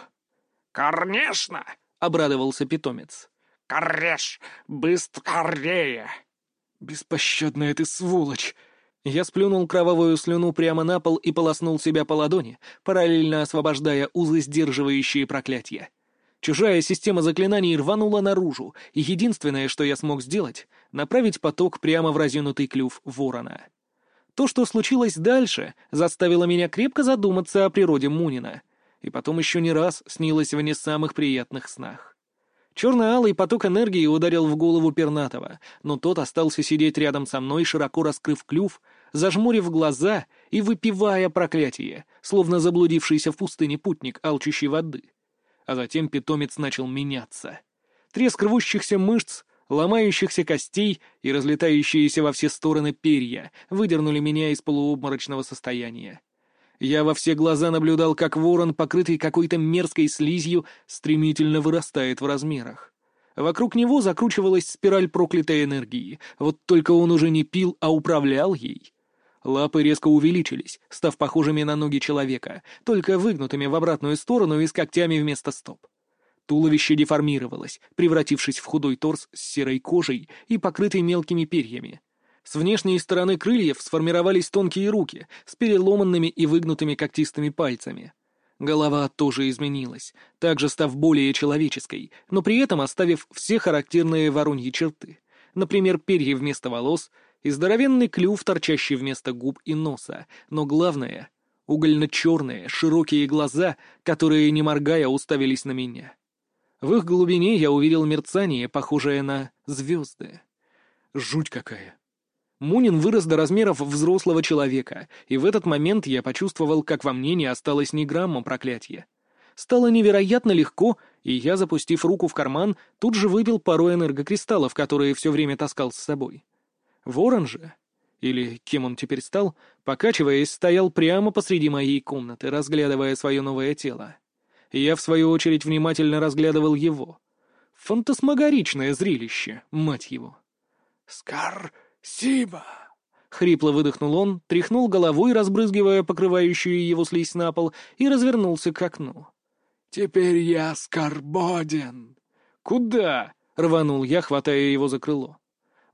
«Конечно!»
— обрадовался питомец.
«Кореш, быстрее!»
«Беспощадная ты сволочь!» Я сплюнул кровавую слюну прямо на пол и полоснул себя по ладони, параллельно освобождая узы, сдерживающие проклятия. Чужая система заклинаний рванула наружу, и единственное, что я смог сделать — направить поток прямо в разъюнутый клюв ворона. То, что случилось дальше, заставило меня крепко задуматься о природе Мунина, и потом еще не раз снилось в не самых приятных снах. Черно-алый поток энергии ударил в голову Пернатова, но тот остался сидеть рядом со мной, широко раскрыв клюв, зажмурив глаза и выпивая проклятие, словно заблудившийся в пустыне путник, алчущий воды. А затем питомец начал меняться. Треск рвущихся мышц, ломающихся костей и разлетающиеся во все стороны перья выдернули меня из полуобморочного состояния. Я во все глаза наблюдал, как ворон, покрытый какой-то мерзкой слизью, стремительно вырастает в размерах. Вокруг него закручивалась спираль проклятой энергии, вот только он уже не пил, а управлял ей. Лапы резко увеличились, став похожими на ноги человека, только выгнутыми в обратную сторону и с когтями вместо стоп. Туловище деформировалось, превратившись в худой торс с серой кожей и покрытый мелкими перьями. С внешней стороны крыльев сформировались тонкие руки с переломанными и выгнутыми когтистыми пальцами. Голова тоже изменилась, также став более человеческой, но при этом оставив все характерные вороньи черты. Например, перья вместо волос и здоровенный клюв, торчащий вместо губ и носа. Но главное — угольно-черные, широкие глаза, которые, не моргая, уставились на меня. В их глубине я увидел мерцание, похожее на звезды. Жуть какая! Мунин вырос до размеров взрослого человека, и в этот момент я почувствовал, как во мне не осталось ни грамма проклятия. Стало невероятно легко, и я, запустив руку в карман, тут же выпил пару энергокристаллов, которые все время таскал с собой. Ворон же, или кем он теперь стал, покачиваясь, стоял прямо посреди моей комнаты, разглядывая свое новое тело. Я, в свою очередь, внимательно разглядывал его. Фантасмагоричное зрелище, мать его.
«Скар!» «Сиба!»
— хрипло выдохнул он, тряхнул головой, разбрызгивая покрывающую его слизь на пол, и развернулся к окну.
«Теперь я скорбоден!»
«Куда?» — рванул я, хватая его за крыло.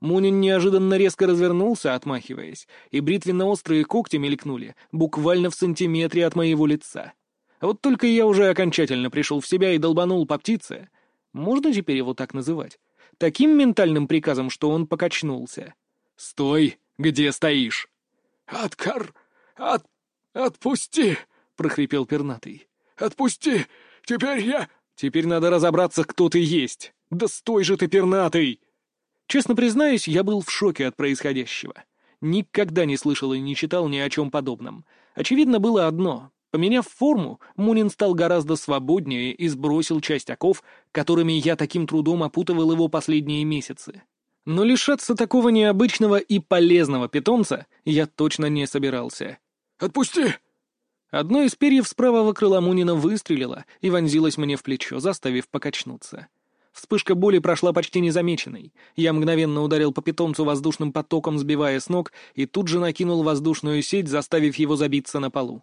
Мунин неожиданно резко развернулся, отмахиваясь, и бритвенно-острые когти мелькнули, буквально в сантиметре от моего лица. Вот только я уже окончательно пришел в себя и долбанул по птице. Можно теперь его так называть? Таким ментальным приказом, что он покачнулся.
«Стой! Где стоишь?»
«Откар... От... Отпусти!» — прохрипел пернатый. «Отпусти! Теперь я...»
«Теперь надо разобраться, кто ты есть! Да стой же ты, пернатый!» Честно признаюсь, я был в шоке от происходящего. Никогда не слышал и не читал ни о чем подобном. Очевидно было одно. Поменяв форму, Мунин стал гораздо свободнее и сбросил часть оков, которыми я таким трудом опутывал его последние месяцы. Но лишаться такого необычного и полезного питомца я точно не собирался.
«Отпусти!»
Одно из перьев с правого крыла Мунина выстрелило и вонзилось мне в плечо, заставив покачнуться. Вспышка боли прошла почти незамеченной. Я мгновенно ударил по питомцу воздушным потоком, сбивая с ног, и тут же накинул воздушную сеть, заставив его забиться на полу.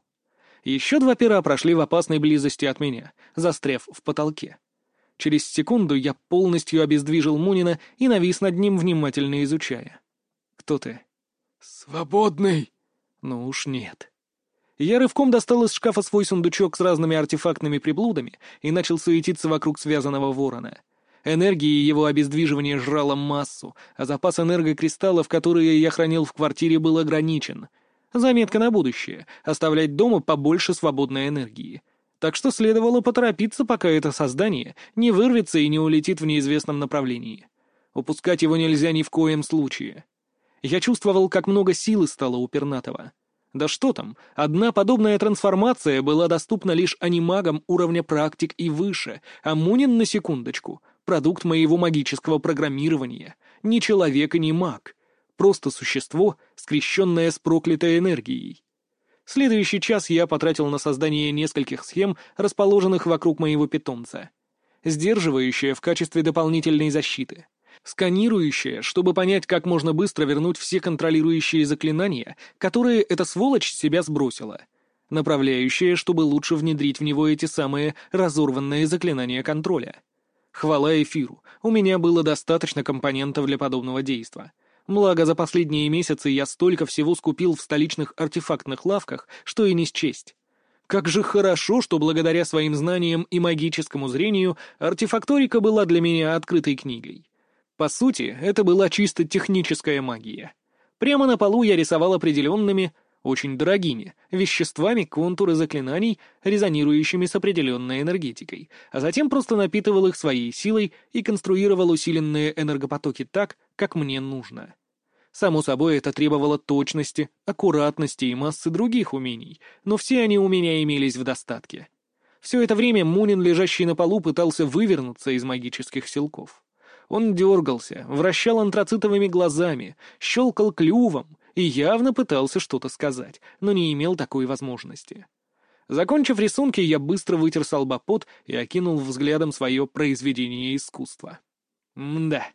Еще два пера прошли в опасной близости от меня, застряв в потолке. Через секунду я полностью обездвижил Мунина и навис над ним, внимательно изучая. «Кто ты?»
«Свободный!»
«Ну уж нет». Я рывком достал из шкафа свой сундучок с разными артефактными приблудами и начал суетиться вокруг связанного ворона. Энергии его обездвиживания жрала массу, а запас энергокристаллов, которые я хранил в квартире, был ограничен. Заметка на будущее — оставлять дома побольше свободной энергии так что следовало поторопиться, пока это создание не вырвется и не улетит в неизвестном направлении. Упускать его нельзя ни в коем случае. Я чувствовал, как много силы стало у Пернатова. Да что там, одна подобная трансформация была доступна лишь анимагам уровня практик и выше, а Мунин, на секундочку, продукт моего магического программирования. Ни человек и ни маг. просто существо, скрещенное с проклятой энергией. Следующий час я потратил на создание нескольких схем, расположенных вокруг моего питомца. Сдерживающая в качестве дополнительной защиты. Сканирующая, чтобы понять, как можно быстро вернуть все контролирующие заклинания, которые эта сволочь себя сбросила. Направляющая, чтобы лучше внедрить в него эти самые разорванные заклинания контроля. Хвала эфиру, у меня было достаточно компонентов для подобного действа. Благо, за последние месяцы я столько всего скупил в столичных артефактных лавках, что и не счесть. Как же хорошо, что благодаря своим знаниям и магическому зрению артефакторика была для меня открытой книгой. По сути, это была чисто техническая магия. Прямо на полу я рисовал определенными, очень дорогими, веществами контуры заклинаний, резонирующими с определенной энергетикой, а затем просто напитывал их своей силой и конструировал усиленные энергопотоки так, как мне нужно. Само собой, это требовало точности, аккуратности и массы других умений, но все они у меня имелись в достатке. Все это время Мунин, лежащий на полу, пытался вывернуться из магических силков. Он дергался, вращал антрацитовыми глазами, щелкал клювом и явно пытался что-то сказать, но не имел такой возможности. Закончив рисунки, я быстро вытер с и окинул взглядом свое произведение искусства. Мда.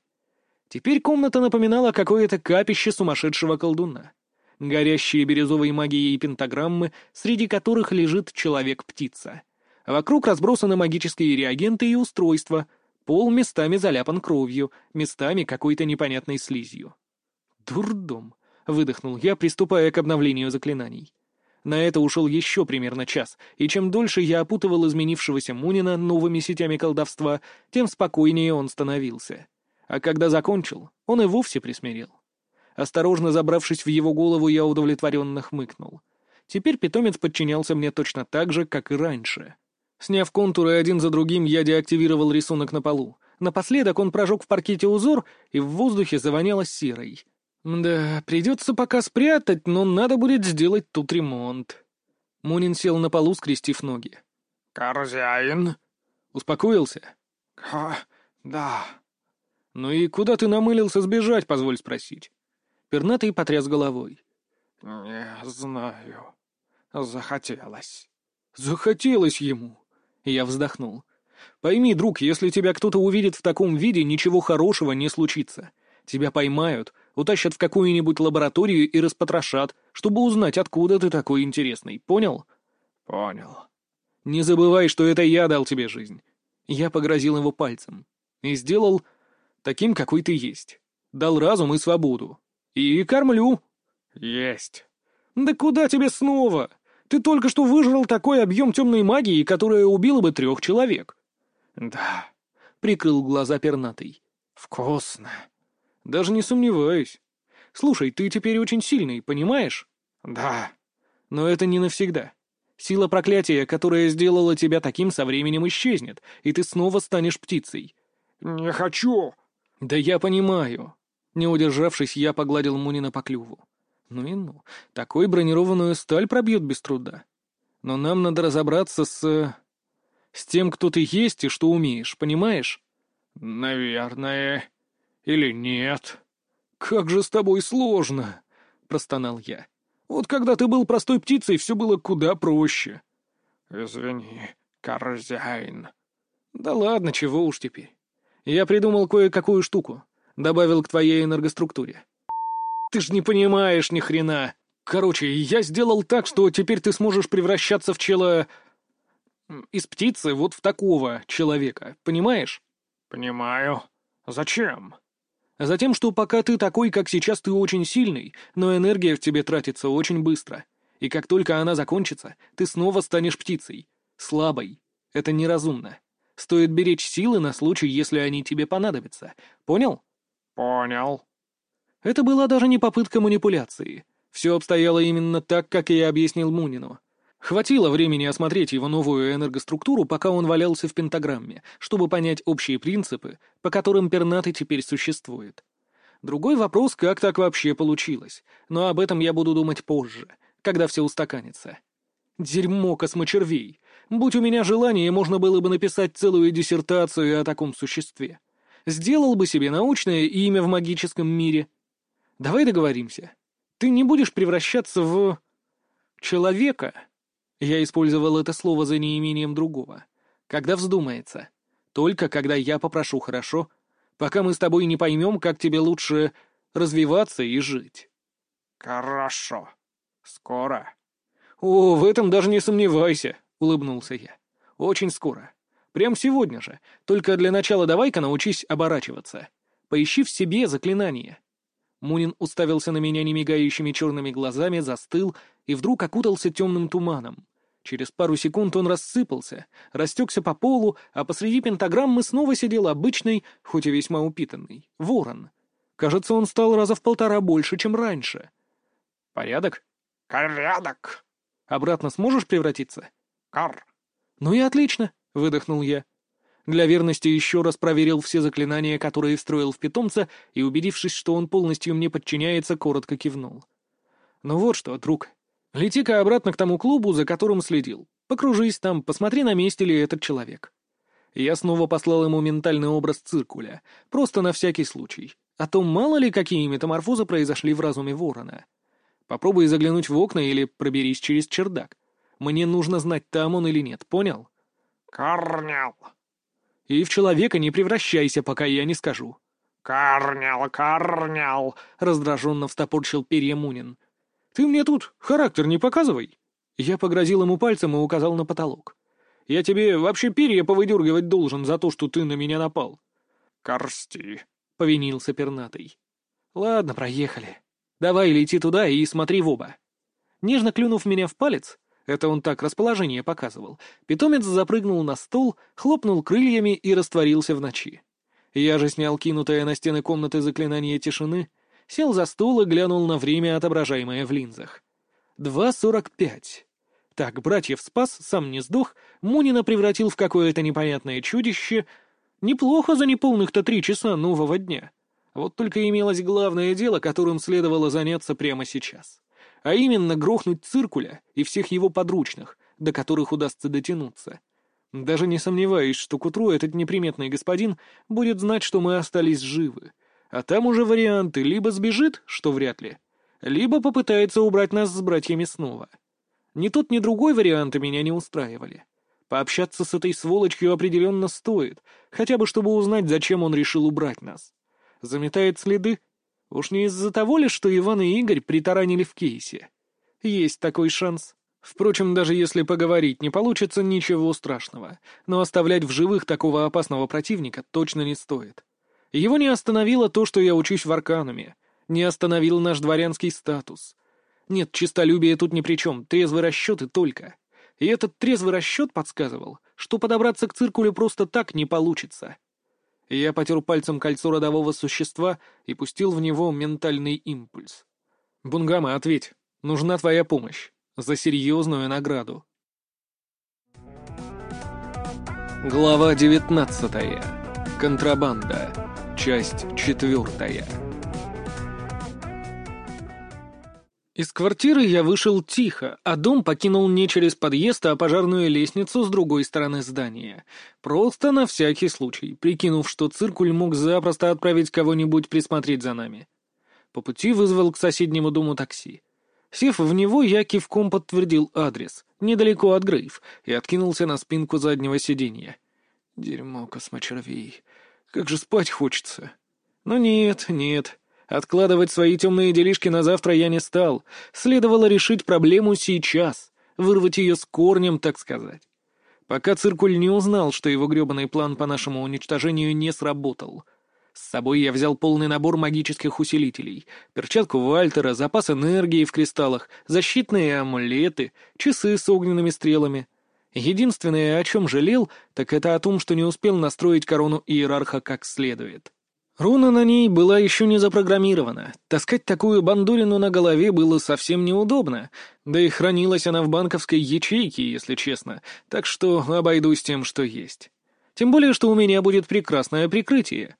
Теперь комната напоминала какое-то капище сумасшедшего колдуна. Горящие бирюзовой магией пентаграммы, среди которых лежит человек-птица. Вокруг разбросаны магические реагенты и устройства — Пол местами заляпан кровью, местами какой-то непонятной слизью. «Дурдом!» — выдохнул я, приступая к обновлению заклинаний. На это ушел еще примерно час, и чем дольше я опутывал изменившегося Мунина новыми сетями колдовства, тем спокойнее он становился. А когда закончил, он и вовсе присмирел. Осторожно забравшись в его голову, я удовлетворенно хмыкнул. Теперь питомец подчинялся мне точно так же, как и раньше. Сняв контуры один за другим, я деактивировал рисунок на полу. Напоследок он прожег в паркете узор, и в воздухе завоняло серой. Да, придется пока спрятать, но надо будет сделать тут ремонт. Мунин сел на полу, скрестив ноги.
«Корзяин?»
«Успокоился?»
«Ха, да».
«Ну и куда ты намылился сбежать, позволь спросить?» Пернатый потряс головой.
«Не знаю. Захотелось».
«Захотелось ему. Я вздохнул. «Пойми, друг, если тебя кто-то увидит в таком виде, ничего хорошего не случится. Тебя поймают, утащат в какую-нибудь лабораторию и распотрошат, чтобы узнать, откуда ты такой интересный. Понял?»
«Понял».
«Не забывай, что это я дал тебе жизнь». Я погрозил его пальцем. И сделал таким, какой ты есть. Дал разум и свободу. И кормлю.
Есть.
Да куда тебе снова? Ты только что выжрал такой объем темной магии, которая убила бы трех человек.
Да.
Прикрыл глаза пернатый.
Вкусно.
Даже не сомневаюсь. Слушай, ты теперь очень сильный, понимаешь?
Да.
Но это не навсегда. Сила проклятия, которая сделала тебя таким, со временем исчезнет, и ты снова станешь птицей.
Не хочу.
Да я понимаю. Не удержавшись, я погладил Мунина по клюву. Ну и ну, такой бронированную сталь пробьет без труда. Но нам надо разобраться с... с тем, кто ты есть и что умеешь, понимаешь?
Наверное. Или нет.
Как же с тобой сложно, простонал я. Вот когда ты был простой птицей, все было куда проще.
Извини, корзяин.
Да ладно, чего уж теперь. Я придумал кое-какую штуку. Добавил к твоей энергоструктуре. Ты ж не понимаешь ни хрена. Короче, я сделал так, что теперь ты сможешь превращаться в чело... Из птицы вот в такого человека, понимаешь?
Понимаю. Зачем?
Затем, что пока ты такой, как сейчас, ты очень сильный, но энергия в тебе тратится очень быстро. И как только она закончится, ты снова станешь птицей. Слабой. Это неразумно. Стоит беречь силы на случай, если они тебе понадобятся. Понял?
Понял.
Это была даже не попытка манипуляции. Все обстояло именно так, как я объяснил Мунину. Хватило времени осмотреть его новую энергоструктуру, пока он валялся в пентаграмме, чтобы понять общие принципы, по которым пернатый теперь существует. Другой вопрос, как так вообще получилось, но об этом я буду думать позже, когда все устаканится. Дерьмо космочервей. Будь у меня желание, можно было бы написать целую диссертацию о таком существе. Сделал бы себе научное имя в магическом мире — Давай договоримся. Ты не будешь превращаться в... человека. Я использовал это слово за неимением другого. Когда вздумается. Только когда я попрошу, хорошо? Пока мы с тобой не поймем, как тебе лучше развиваться и жить.
Хорошо. Скоро.
О, в этом даже не сомневайся, улыбнулся я. Очень скоро. Прям сегодня же. Только для начала давай-ка научись оборачиваться. Поищи в себе заклинание. Мунин уставился на меня немигающими черными глазами, застыл и вдруг окутался темным туманом. Через пару секунд он рассыпался, растекся по полу, а посреди пентаграммы снова сидел обычный, хоть и весьма упитанный, ворон. Кажется, он стал раза в полтора больше, чем раньше. «Порядок?»
«Порядок!»
«Обратно сможешь превратиться?»
«Кар!»
«Ну и отлично!» — выдохнул я. Для верности еще раз проверил все заклинания, которые встроил в питомца, и, убедившись, что он полностью мне подчиняется, коротко кивнул. «Ну вот что, друг, лети-ка обратно к тому клубу, за которым следил. Покружись там, посмотри, на месте ли этот человек». Я снова послал ему ментальный образ циркуля, просто на всякий случай. А то мало ли какие метаморфозы произошли в разуме ворона. Попробуй заглянуть в окна или проберись через чердак. Мне нужно знать, там он или нет, понял?
«Корнял!»
И в человека не превращайся, пока я не скажу.
«Корнял, корнял!»
— раздраженно встопорчил перья Мунин. «Ты мне тут характер не показывай!» Я погрозил ему пальцем и указал на потолок. «Я тебе вообще перья повыдергивать должен за то, что ты на меня напал».
«Корсти!»
— повинился пернатый. «Ладно, проехали. Давай лети туда и смотри в оба». Нежно клюнув меня в палец, это он так расположение показывал. Питомец запрыгнул на стол, хлопнул крыльями и растворился в ночи. Я же снял кинутое на стены комнаты заклинание тишины, сел за стол и глянул на время, отображаемое в линзах. Два сорок пять. Так, братьев спас, сам не сдох, Мунина превратил в какое-то непонятное чудище. Неплохо за неполных-то три часа нового дня. Вот только имелось главное дело, которым следовало заняться прямо сейчас а именно грохнуть циркуля и всех его подручных, до которых удастся дотянуться. Даже не сомневаюсь, что к утру этот неприметный господин будет знать, что мы остались живы. А там уже варианты либо сбежит, что вряд ли, либо попытается убрать нас с братьями снова. Ни тот, ни другой варианты меня не устраивали. Пообщаться с этой сволочью определенно стоит, хотя бы чтобы узнать, зачем он решил убрать нас. Заметает следы, Уж не из-за того ли, что Иван и Игорь притаранили в кейсе? Есть такой шанс. Впрочем, даже если поговорить не получится, ничего страшного. Но оставлять в живых такого опасного противника точно не стоит. Его не остановило то, что я учусь в Аркануме. Не остановил наш дворянский статус. Нет, чистолюбие тут ни при чем, трезвый расчет и только. И этот трезвый расчет подсказывал, что подобраться к циркулю просто так не получится. Я потер пальцем кольцо родового существа и пустил в него ментальный импульс. «Бунгама, ответь. Нужна твоя помощь. За серьезную награду». Глава девятнадцатая. Контрабанда. Часть четвертая. Из квартиры я вышел тихо, а дом покинул не через подъезд, а пожарную лестницу с другой стороны здания. Просто на всякий случай, прикинув, что циркуль мог запросто отправить кого-нибудь присмотреть за нами. По пути вызвал к соседнему дому такси. Сев в него, я кивком подтвердил адрес, недалеко от Грейв, и откинулся на спинку заднего сиденья. Дерьмо космочервей. Как же спать хочется. Но нет, нет. Откладывать свои темные делишки на завтра я не стал. Следовало решить проблему сейчас, вырвать ее с корнем, так сказать. Пока циркуль не узнал, что его гребаный план по нашему уничтожению не сработал. С собой я взял полный набор магических усилителей, перчатку Вальтера, запас энергии в кристаллах, защитные амулеты, часы с огненными стрелами. Единственное, о чем жалел, так это о том, что не успел настроить корону иерарха как следует. Руна на ней была еще не запрограммирована. Таскать такую бандурину на голове было совсем неудобно, да и хранилась она в банковской ячейке, если честно, так что обойдусь тем, что есть. Тем более, что у меня будет прекрасное прикрытие.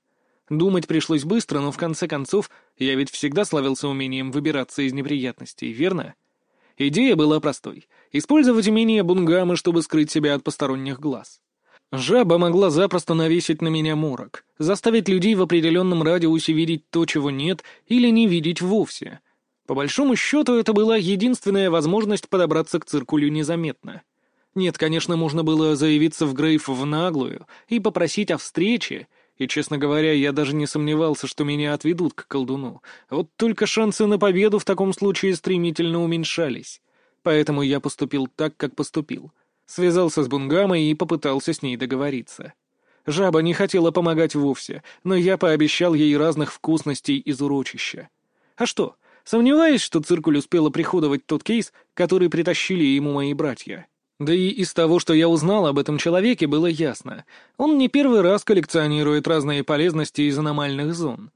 Думать пришлось быстро, но в конце концов я ведь всегда славился умением выбираться из неприятностей, верно? Идея была простой — использовать умение Бунгамы, чтобы скрыть себя от посторонних глаз. Жаба могла запросто навесить на меня морок, заставить людей в определенном радиусе видеть то, чего нет, или не видеть вовсе. По большому счету, это была единственная возможность подобраться к циркулю незаметно. Нет, конечно, можно было заявиться в Грейв в наглую и попросить о встрече, и, честно говоря, я даже не сомневался, что меня отведут к колдуну. Вот только шансы на победу в таком случае стремительно уменьшались. Поэтому я поступил так, как поступил — Связался с Бунгамой и попытался с ней договориться. Жаба не хотела помогать вовсе, но я пообещал ей разных вкусностей из урочища. А что, сомневаюсь, что циркуль успел оприходовать тот кейс, который притащили ему мои братья. Да и из того, что я узнал об этом человеке, было ясно. Он не первый раз коллекционирует разные полезности из аномальных зон.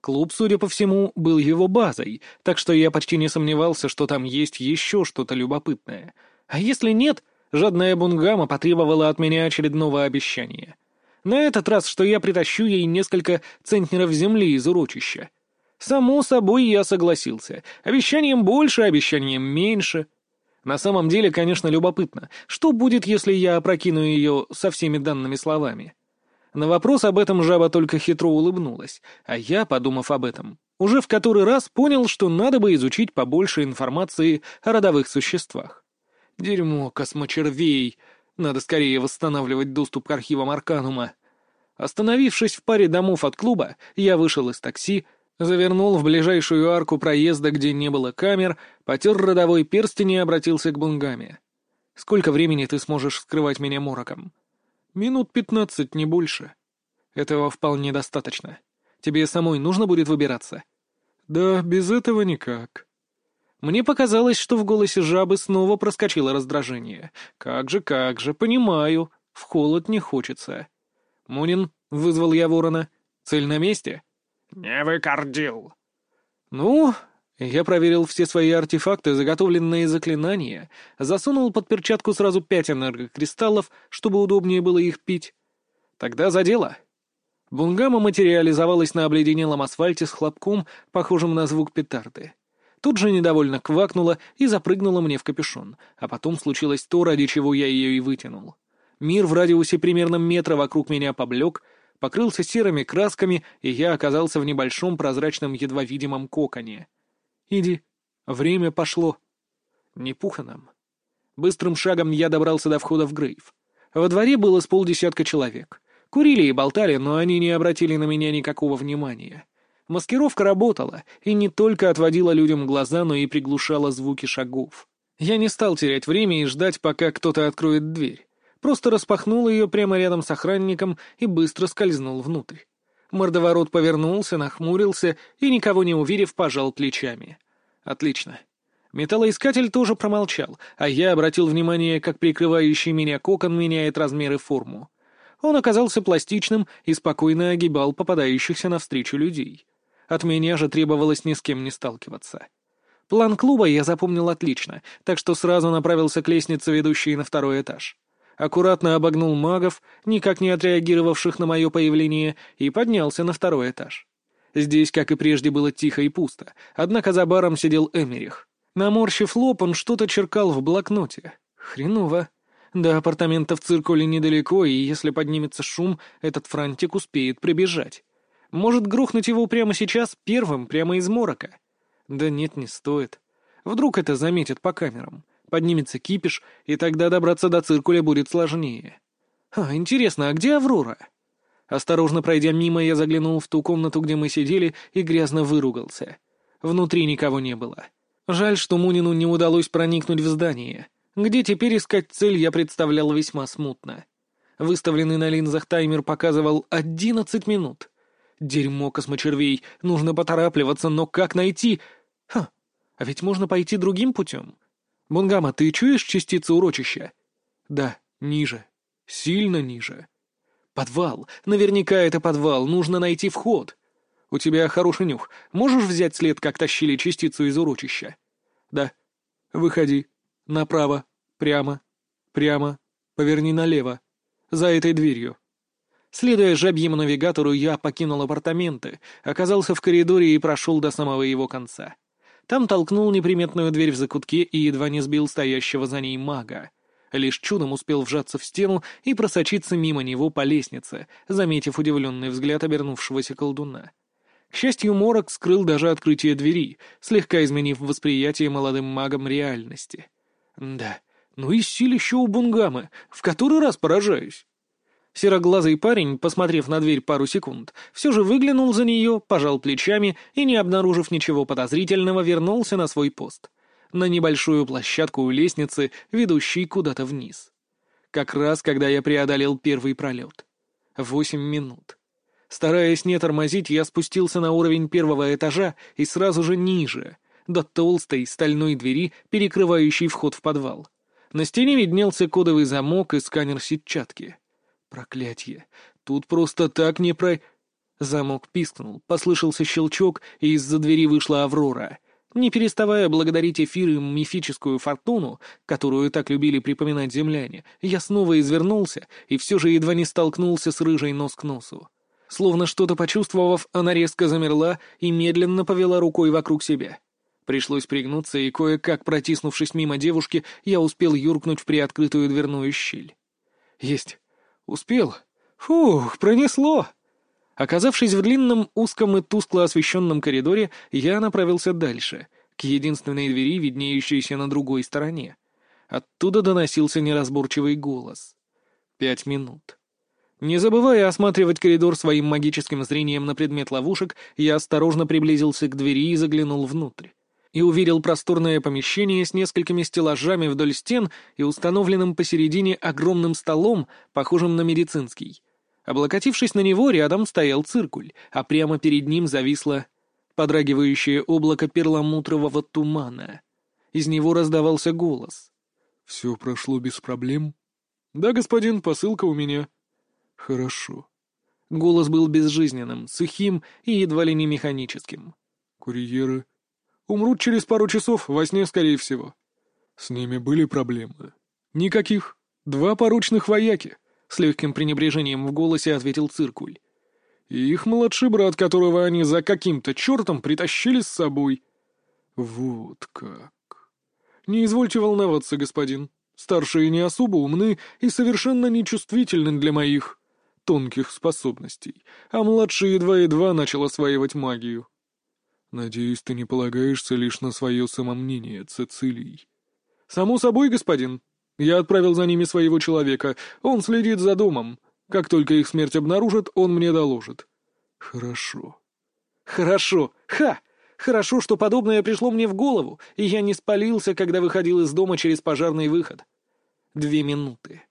Клуб, судя по всему, был его базой, так что я почти не сомневался, что там есть еще что-то любопытное. А если нет, Жадная Бунгама потребовала от меня очередного обещания. На этот раз, что я притащу ей несколько центнеров земли из урочища. Само собой, я согласился. Обещанием больше, обещанием меньше. На самом деле, конечно, любопытно, что будет, если я опрокину ее со всеми данными словами. На вопрос об этом жаба только хитро улыбнулась, а я, подумав об этом, уже в который раз понял, что надо бы изучить побольше информации о родовых существах. Дерьмо, космочервей. Надо скорее восстанавливать доступ к архивам Арканума. Остановившись в паре домов от клуба, я вышел из такси, завернул в ближайшую арку проезда, где не было камер, потер родовой перстень и обратился к Бунгаме. «Сколько времени ты сможешь скрывать меня мороком?» «Минут пятнадцать, не больше». «Этого вполне достаточно. Тебе самой нужно будет выбираться?» «Да, без этого никак». Мне показалось, что в голосе жабы снова проскочило раздражение. «Как же, как же, понимаю. В холод не хочется». «Мунин», — вызвал я ворона, — «цель на месте?»
«Не выкордил».
«Ну...» Я проверил все свои артефакты, заготовленные заклинания, засунул под перчатку сразу пять энергокристаллов, чтобы удобнее было их пить. Тогда за дело. Бунгама материализовалась на обледенелом асфальте с хлопком, похожим на звук петарды. Тут же недовольно квакнула и запрыгнула мне в капюшон, а потом случилось то, ради чего я ее и вытянул. Мир в радиусе примерно метра вокруг меня поблек, покрылся серыми красками, и я оказался в небольшом прозрачном едва видимом коконе. «Иди, время пошло». Не пуха нам. Быстрым шагом я добрался до входа в Грейв. Во дворе было с полдесятка человек. Курили и болтали, но они не обратили на меня никакого внимания. Маскировка работала, и не только отводила людям глаза, но и приглушала звуки шагов. Я не стал терять время и ждать, пока кто-то откроет дверь. Просто распахнул ее прямо рядом с охранником и быстро скользнул внутрь. Мордоворот повернулся, нахмурился и, никого не уверив, пожал плечами. Отлично. Металлоискатель тоже промолчал, а я обратил внимание, как прикрывающий меня кокон меняет размер и форму. Он оказался пластичным и спокойно огибал попадающихся навстречу людей. От меня же требовалось ни с кем не сталкиваться. План клуба я запомнил отлично, так что сразу направился к лестнице, ведущей на второй этаж. Аккуратно обогнул магов, никак не отреагировавших на мое появление, и поднялся на второй этаж. Здесь, как и прежде, было тихо и пусто, однако за баром сидел Эмерих. Наморщив лоб, он что-то черкал в блокноте. Хреново. До апартаментов циркуля недалеко, и если поднимется шум, этот франтик успеет прибежать. Может, грохнуть его прямо сейчас, первым, прямо из морока? Да нет, не стоит. Вдруг это заметят по камерам. Поднимется кипиш, и тогда добраться до циркуля будет сложнее. А, интересно, а где Аврора? Осторожно пройдя мимо, я заглянул в ту комнату, где мы сидели, и грязно выругался. Внутри никого не было. Жаль, что Мунину не удалось проникнуть в здание. Где теперь искать цель, я представлял весьма смутно. Выставленный на линзах таймер показывал одиннадцать минут. Дерьмо космочервей, нужно поторапливаться, но как найти? Ха, а ведь можно пойти другим путем. Бунгама, ты чуешь частицы урочища? Да, ниже. Сильно ниже. Подвал. Наверняка это подвал, нужно найти вход. У тебя хороший нюх. Можешь взять след, как тащили частицу из урочища? Да. Выходи. Направо. Прямо. Прямо. Поверни налево. За этой дверью. Следуя жабьему навигатору, я покинул апартаменты, оказался в коридоре и прошел до самого его конца. Там толкнул неприметную дверь в закутке и едва не сбил стоящего за ней мага. Лишь чудом успел вжаться в стену и просочиться мимо него по лестнице, заметив удивленный взгляд обернувшегося колдуна. К счастью, Морок скрыл даже открытие двери, слегка изменив восприятие молодым магом реальности. Да, ну и силище у Бунгамы, в который раз поражаюсь. Сероглазый парень, посмотрев на дверь пару секунд, все же выглянул за нее, пожал плечами и, не обнаружив ничего подозрительного, вернулся на свой пост. На небольшую площадку у лестницы, ведущей куда-то вниз. Как раз, когда я преодолел первый пролет. Восемь минут. Стараясь не тормозить, я спустился на уровень первого этажа и сразу же ниже, до толстой стальной двери, перекрывающей вход в подвал. На стене виднелся кодовый замок и сканер сетчатки. Проклятье! Тут просто так не про... Замок пискнул, послышался щелчок, и из-за двери вышла Аврора. Не переставая благодарить эфир и мифическую фортуну, которую так любили припоминать земляне, я снова извернулся и все же едва не столкнулся с рыжей нос к носу. Словно что-то почувствовав, она резко замерла и медленно повела рукой вокруг себя. Пришлось пригнуться, и кое-как, протиснувшись мимо девушки, я успел юркнуть в приоткрытую дверную щель. «Есть. Успел. Фух, пронесло!» Оказавшись в длинном, узком и тускло освещенном коридоре, я направился дальше, к единственной двери, виднеющейся на другой стороне. Оттуда доносился неразборчивый голос. Пять минут. Не забывая осматривать коридор своим магическим зрением на предмет ловушек, я осторожно приблизился к двери и заглянул внутрь. И увидел просторное помещение с несколькими стеллажами вдоль стен и установленным посередине огромным столом, похожим на медицинский. Облокотившись на него, рядом стоял циркуль, а прямо перед ним зависло подрагивающее облако перламутрового тумана. Из него раздавался голос.
«Все прошло без проблем?»
«Да, господин, посылка у меня».
«Хорошо».
Голос был безжизненным, сухим и едва ли не механическим.
«Курьеры?»
«Умрут через пару часов, во сне, скорее всего».
«С ними были проблемы?»
«Никаких. Два поручных вояки», — с легким пренебрежением в голосе ответил Циркуль. «И их младший брат, которого они за каким-то чертом притащили с собой».
«Вот как...»
«Не извольте волноваться, господин. Старшие не особо умны и совершенно нечувствительны для моих тонких способностей, а младший едва-едва начал осваивать магию.
«Надеюсь, ты не полагаешься лишь на свое самомнение, Цицилий?»
«Само собой, господин. Я отправил за ними своего человека. Он следит за домом. Как только их смерть обнаружат, он мне доложит».
«Хорошо».
«Хорошо. Ха! Хорошо, что подобное пришло мне в голову, и я не спалился, когда выходил из дома через пожарный выход. Две минуты.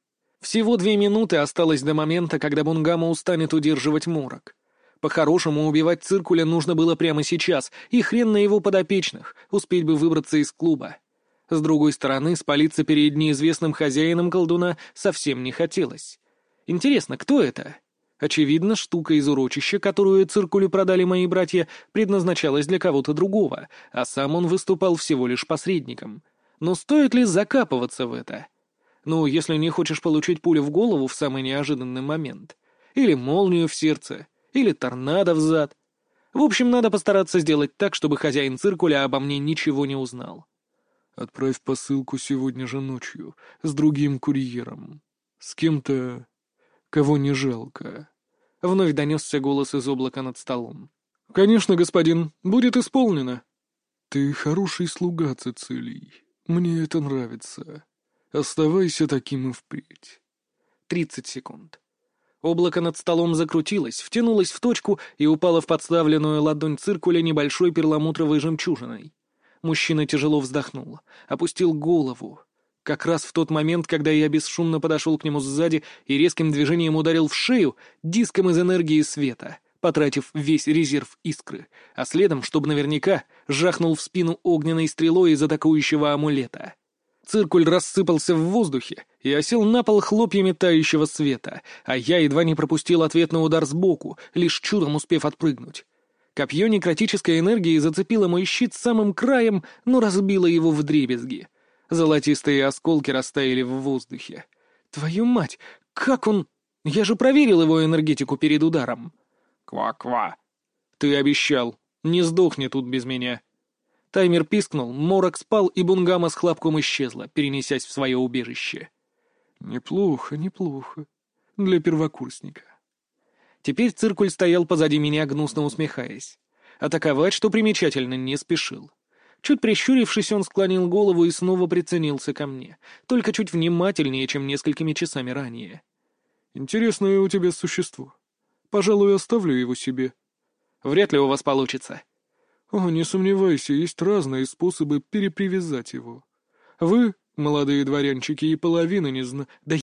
Всего две минуты осталось до момента, когда Бунгама устанет удерживать морок. По-хорошему, убивать циркуля нужно было прямо сейчас, и хрен на его подопечных, успеть бы выбраться из клуба. С другой стороны, спалиться перед неизвестным хозяином колдуна совсем не хотелось. Интересно, кто это? Очевидно, штука из урочища, которую циркулю продали мои братья, предназначалась для кого-то другого, а сам он выступал всего лишь посредником. Но стоит ли закапываться в это? Ну, если не хочешь получить пулю в голову в самый неожиданный момент. Или молнию в сердце. Или торнадо в зад. В общем, надо постараться сделать так, чтобы хозяин циркуля обо мне ничего не узнал.
Отправь посылку сегодня же ночью, с другим курьером. С кем-то кого не жалко.
Вновь донесся голос из облака над столом.
«Конечно, господин, будет исполнено». «Ты хороший слуга, Цицилий. Мне это нравится. Оставайся таким и впредь».
Тридцать секунд. Облако над столом закрутилось, втянулось в точку и упало в подставленную ладонь циркуля небольшой перламутровой жемчужиной. Мужчина тяжело вздохнул, опустил голову, как раз в тот момент, когда я бесшумно подошел к нему сзади и резким движением ударил в шею диском из энергии света, потратив весь резерв искры, а следом, чтобы наверняка, жахнул в спину огненной стрелой из атакующего амулета. Циркуль рассыпался в воздухе и осел на пол хлопьями тающего света, а я едва не пропустил ответный удар сбоку, лишь чудом успев отпрыгнуть. Копье некротической энергии зацепило мой щит самым краем, но разбило его в дребезги. Золотистые осколки растаяли в воздухе. Твою мать, как он... Я же проверил его энергетику перед ударом.
Ква-ква.
Ты обещал. Не сдохни тут без меня. Таймер пискнул, морок спал, и бунгама с хлопком исчезла, перенесясь в свое убежище.
Неплохо, неплохо. Для первокурсника.
Теперь циркуль стоял позади меня, гнусно усмехаясь. Атаковать, что примечательно, не спешил. Чуть прищурившись, он склонил голову и снова приценился ко мне, только чуть внимательнее, чем несколькими часами ранее.
«Интересное у тебя существо. Пожалуй, оставлю его себе».
«Вряд ли у вас получится».
«О, не сомневайся, есть разные способы перепривязать его. Вы, молодые дворянчики, и половины не знаете.
Да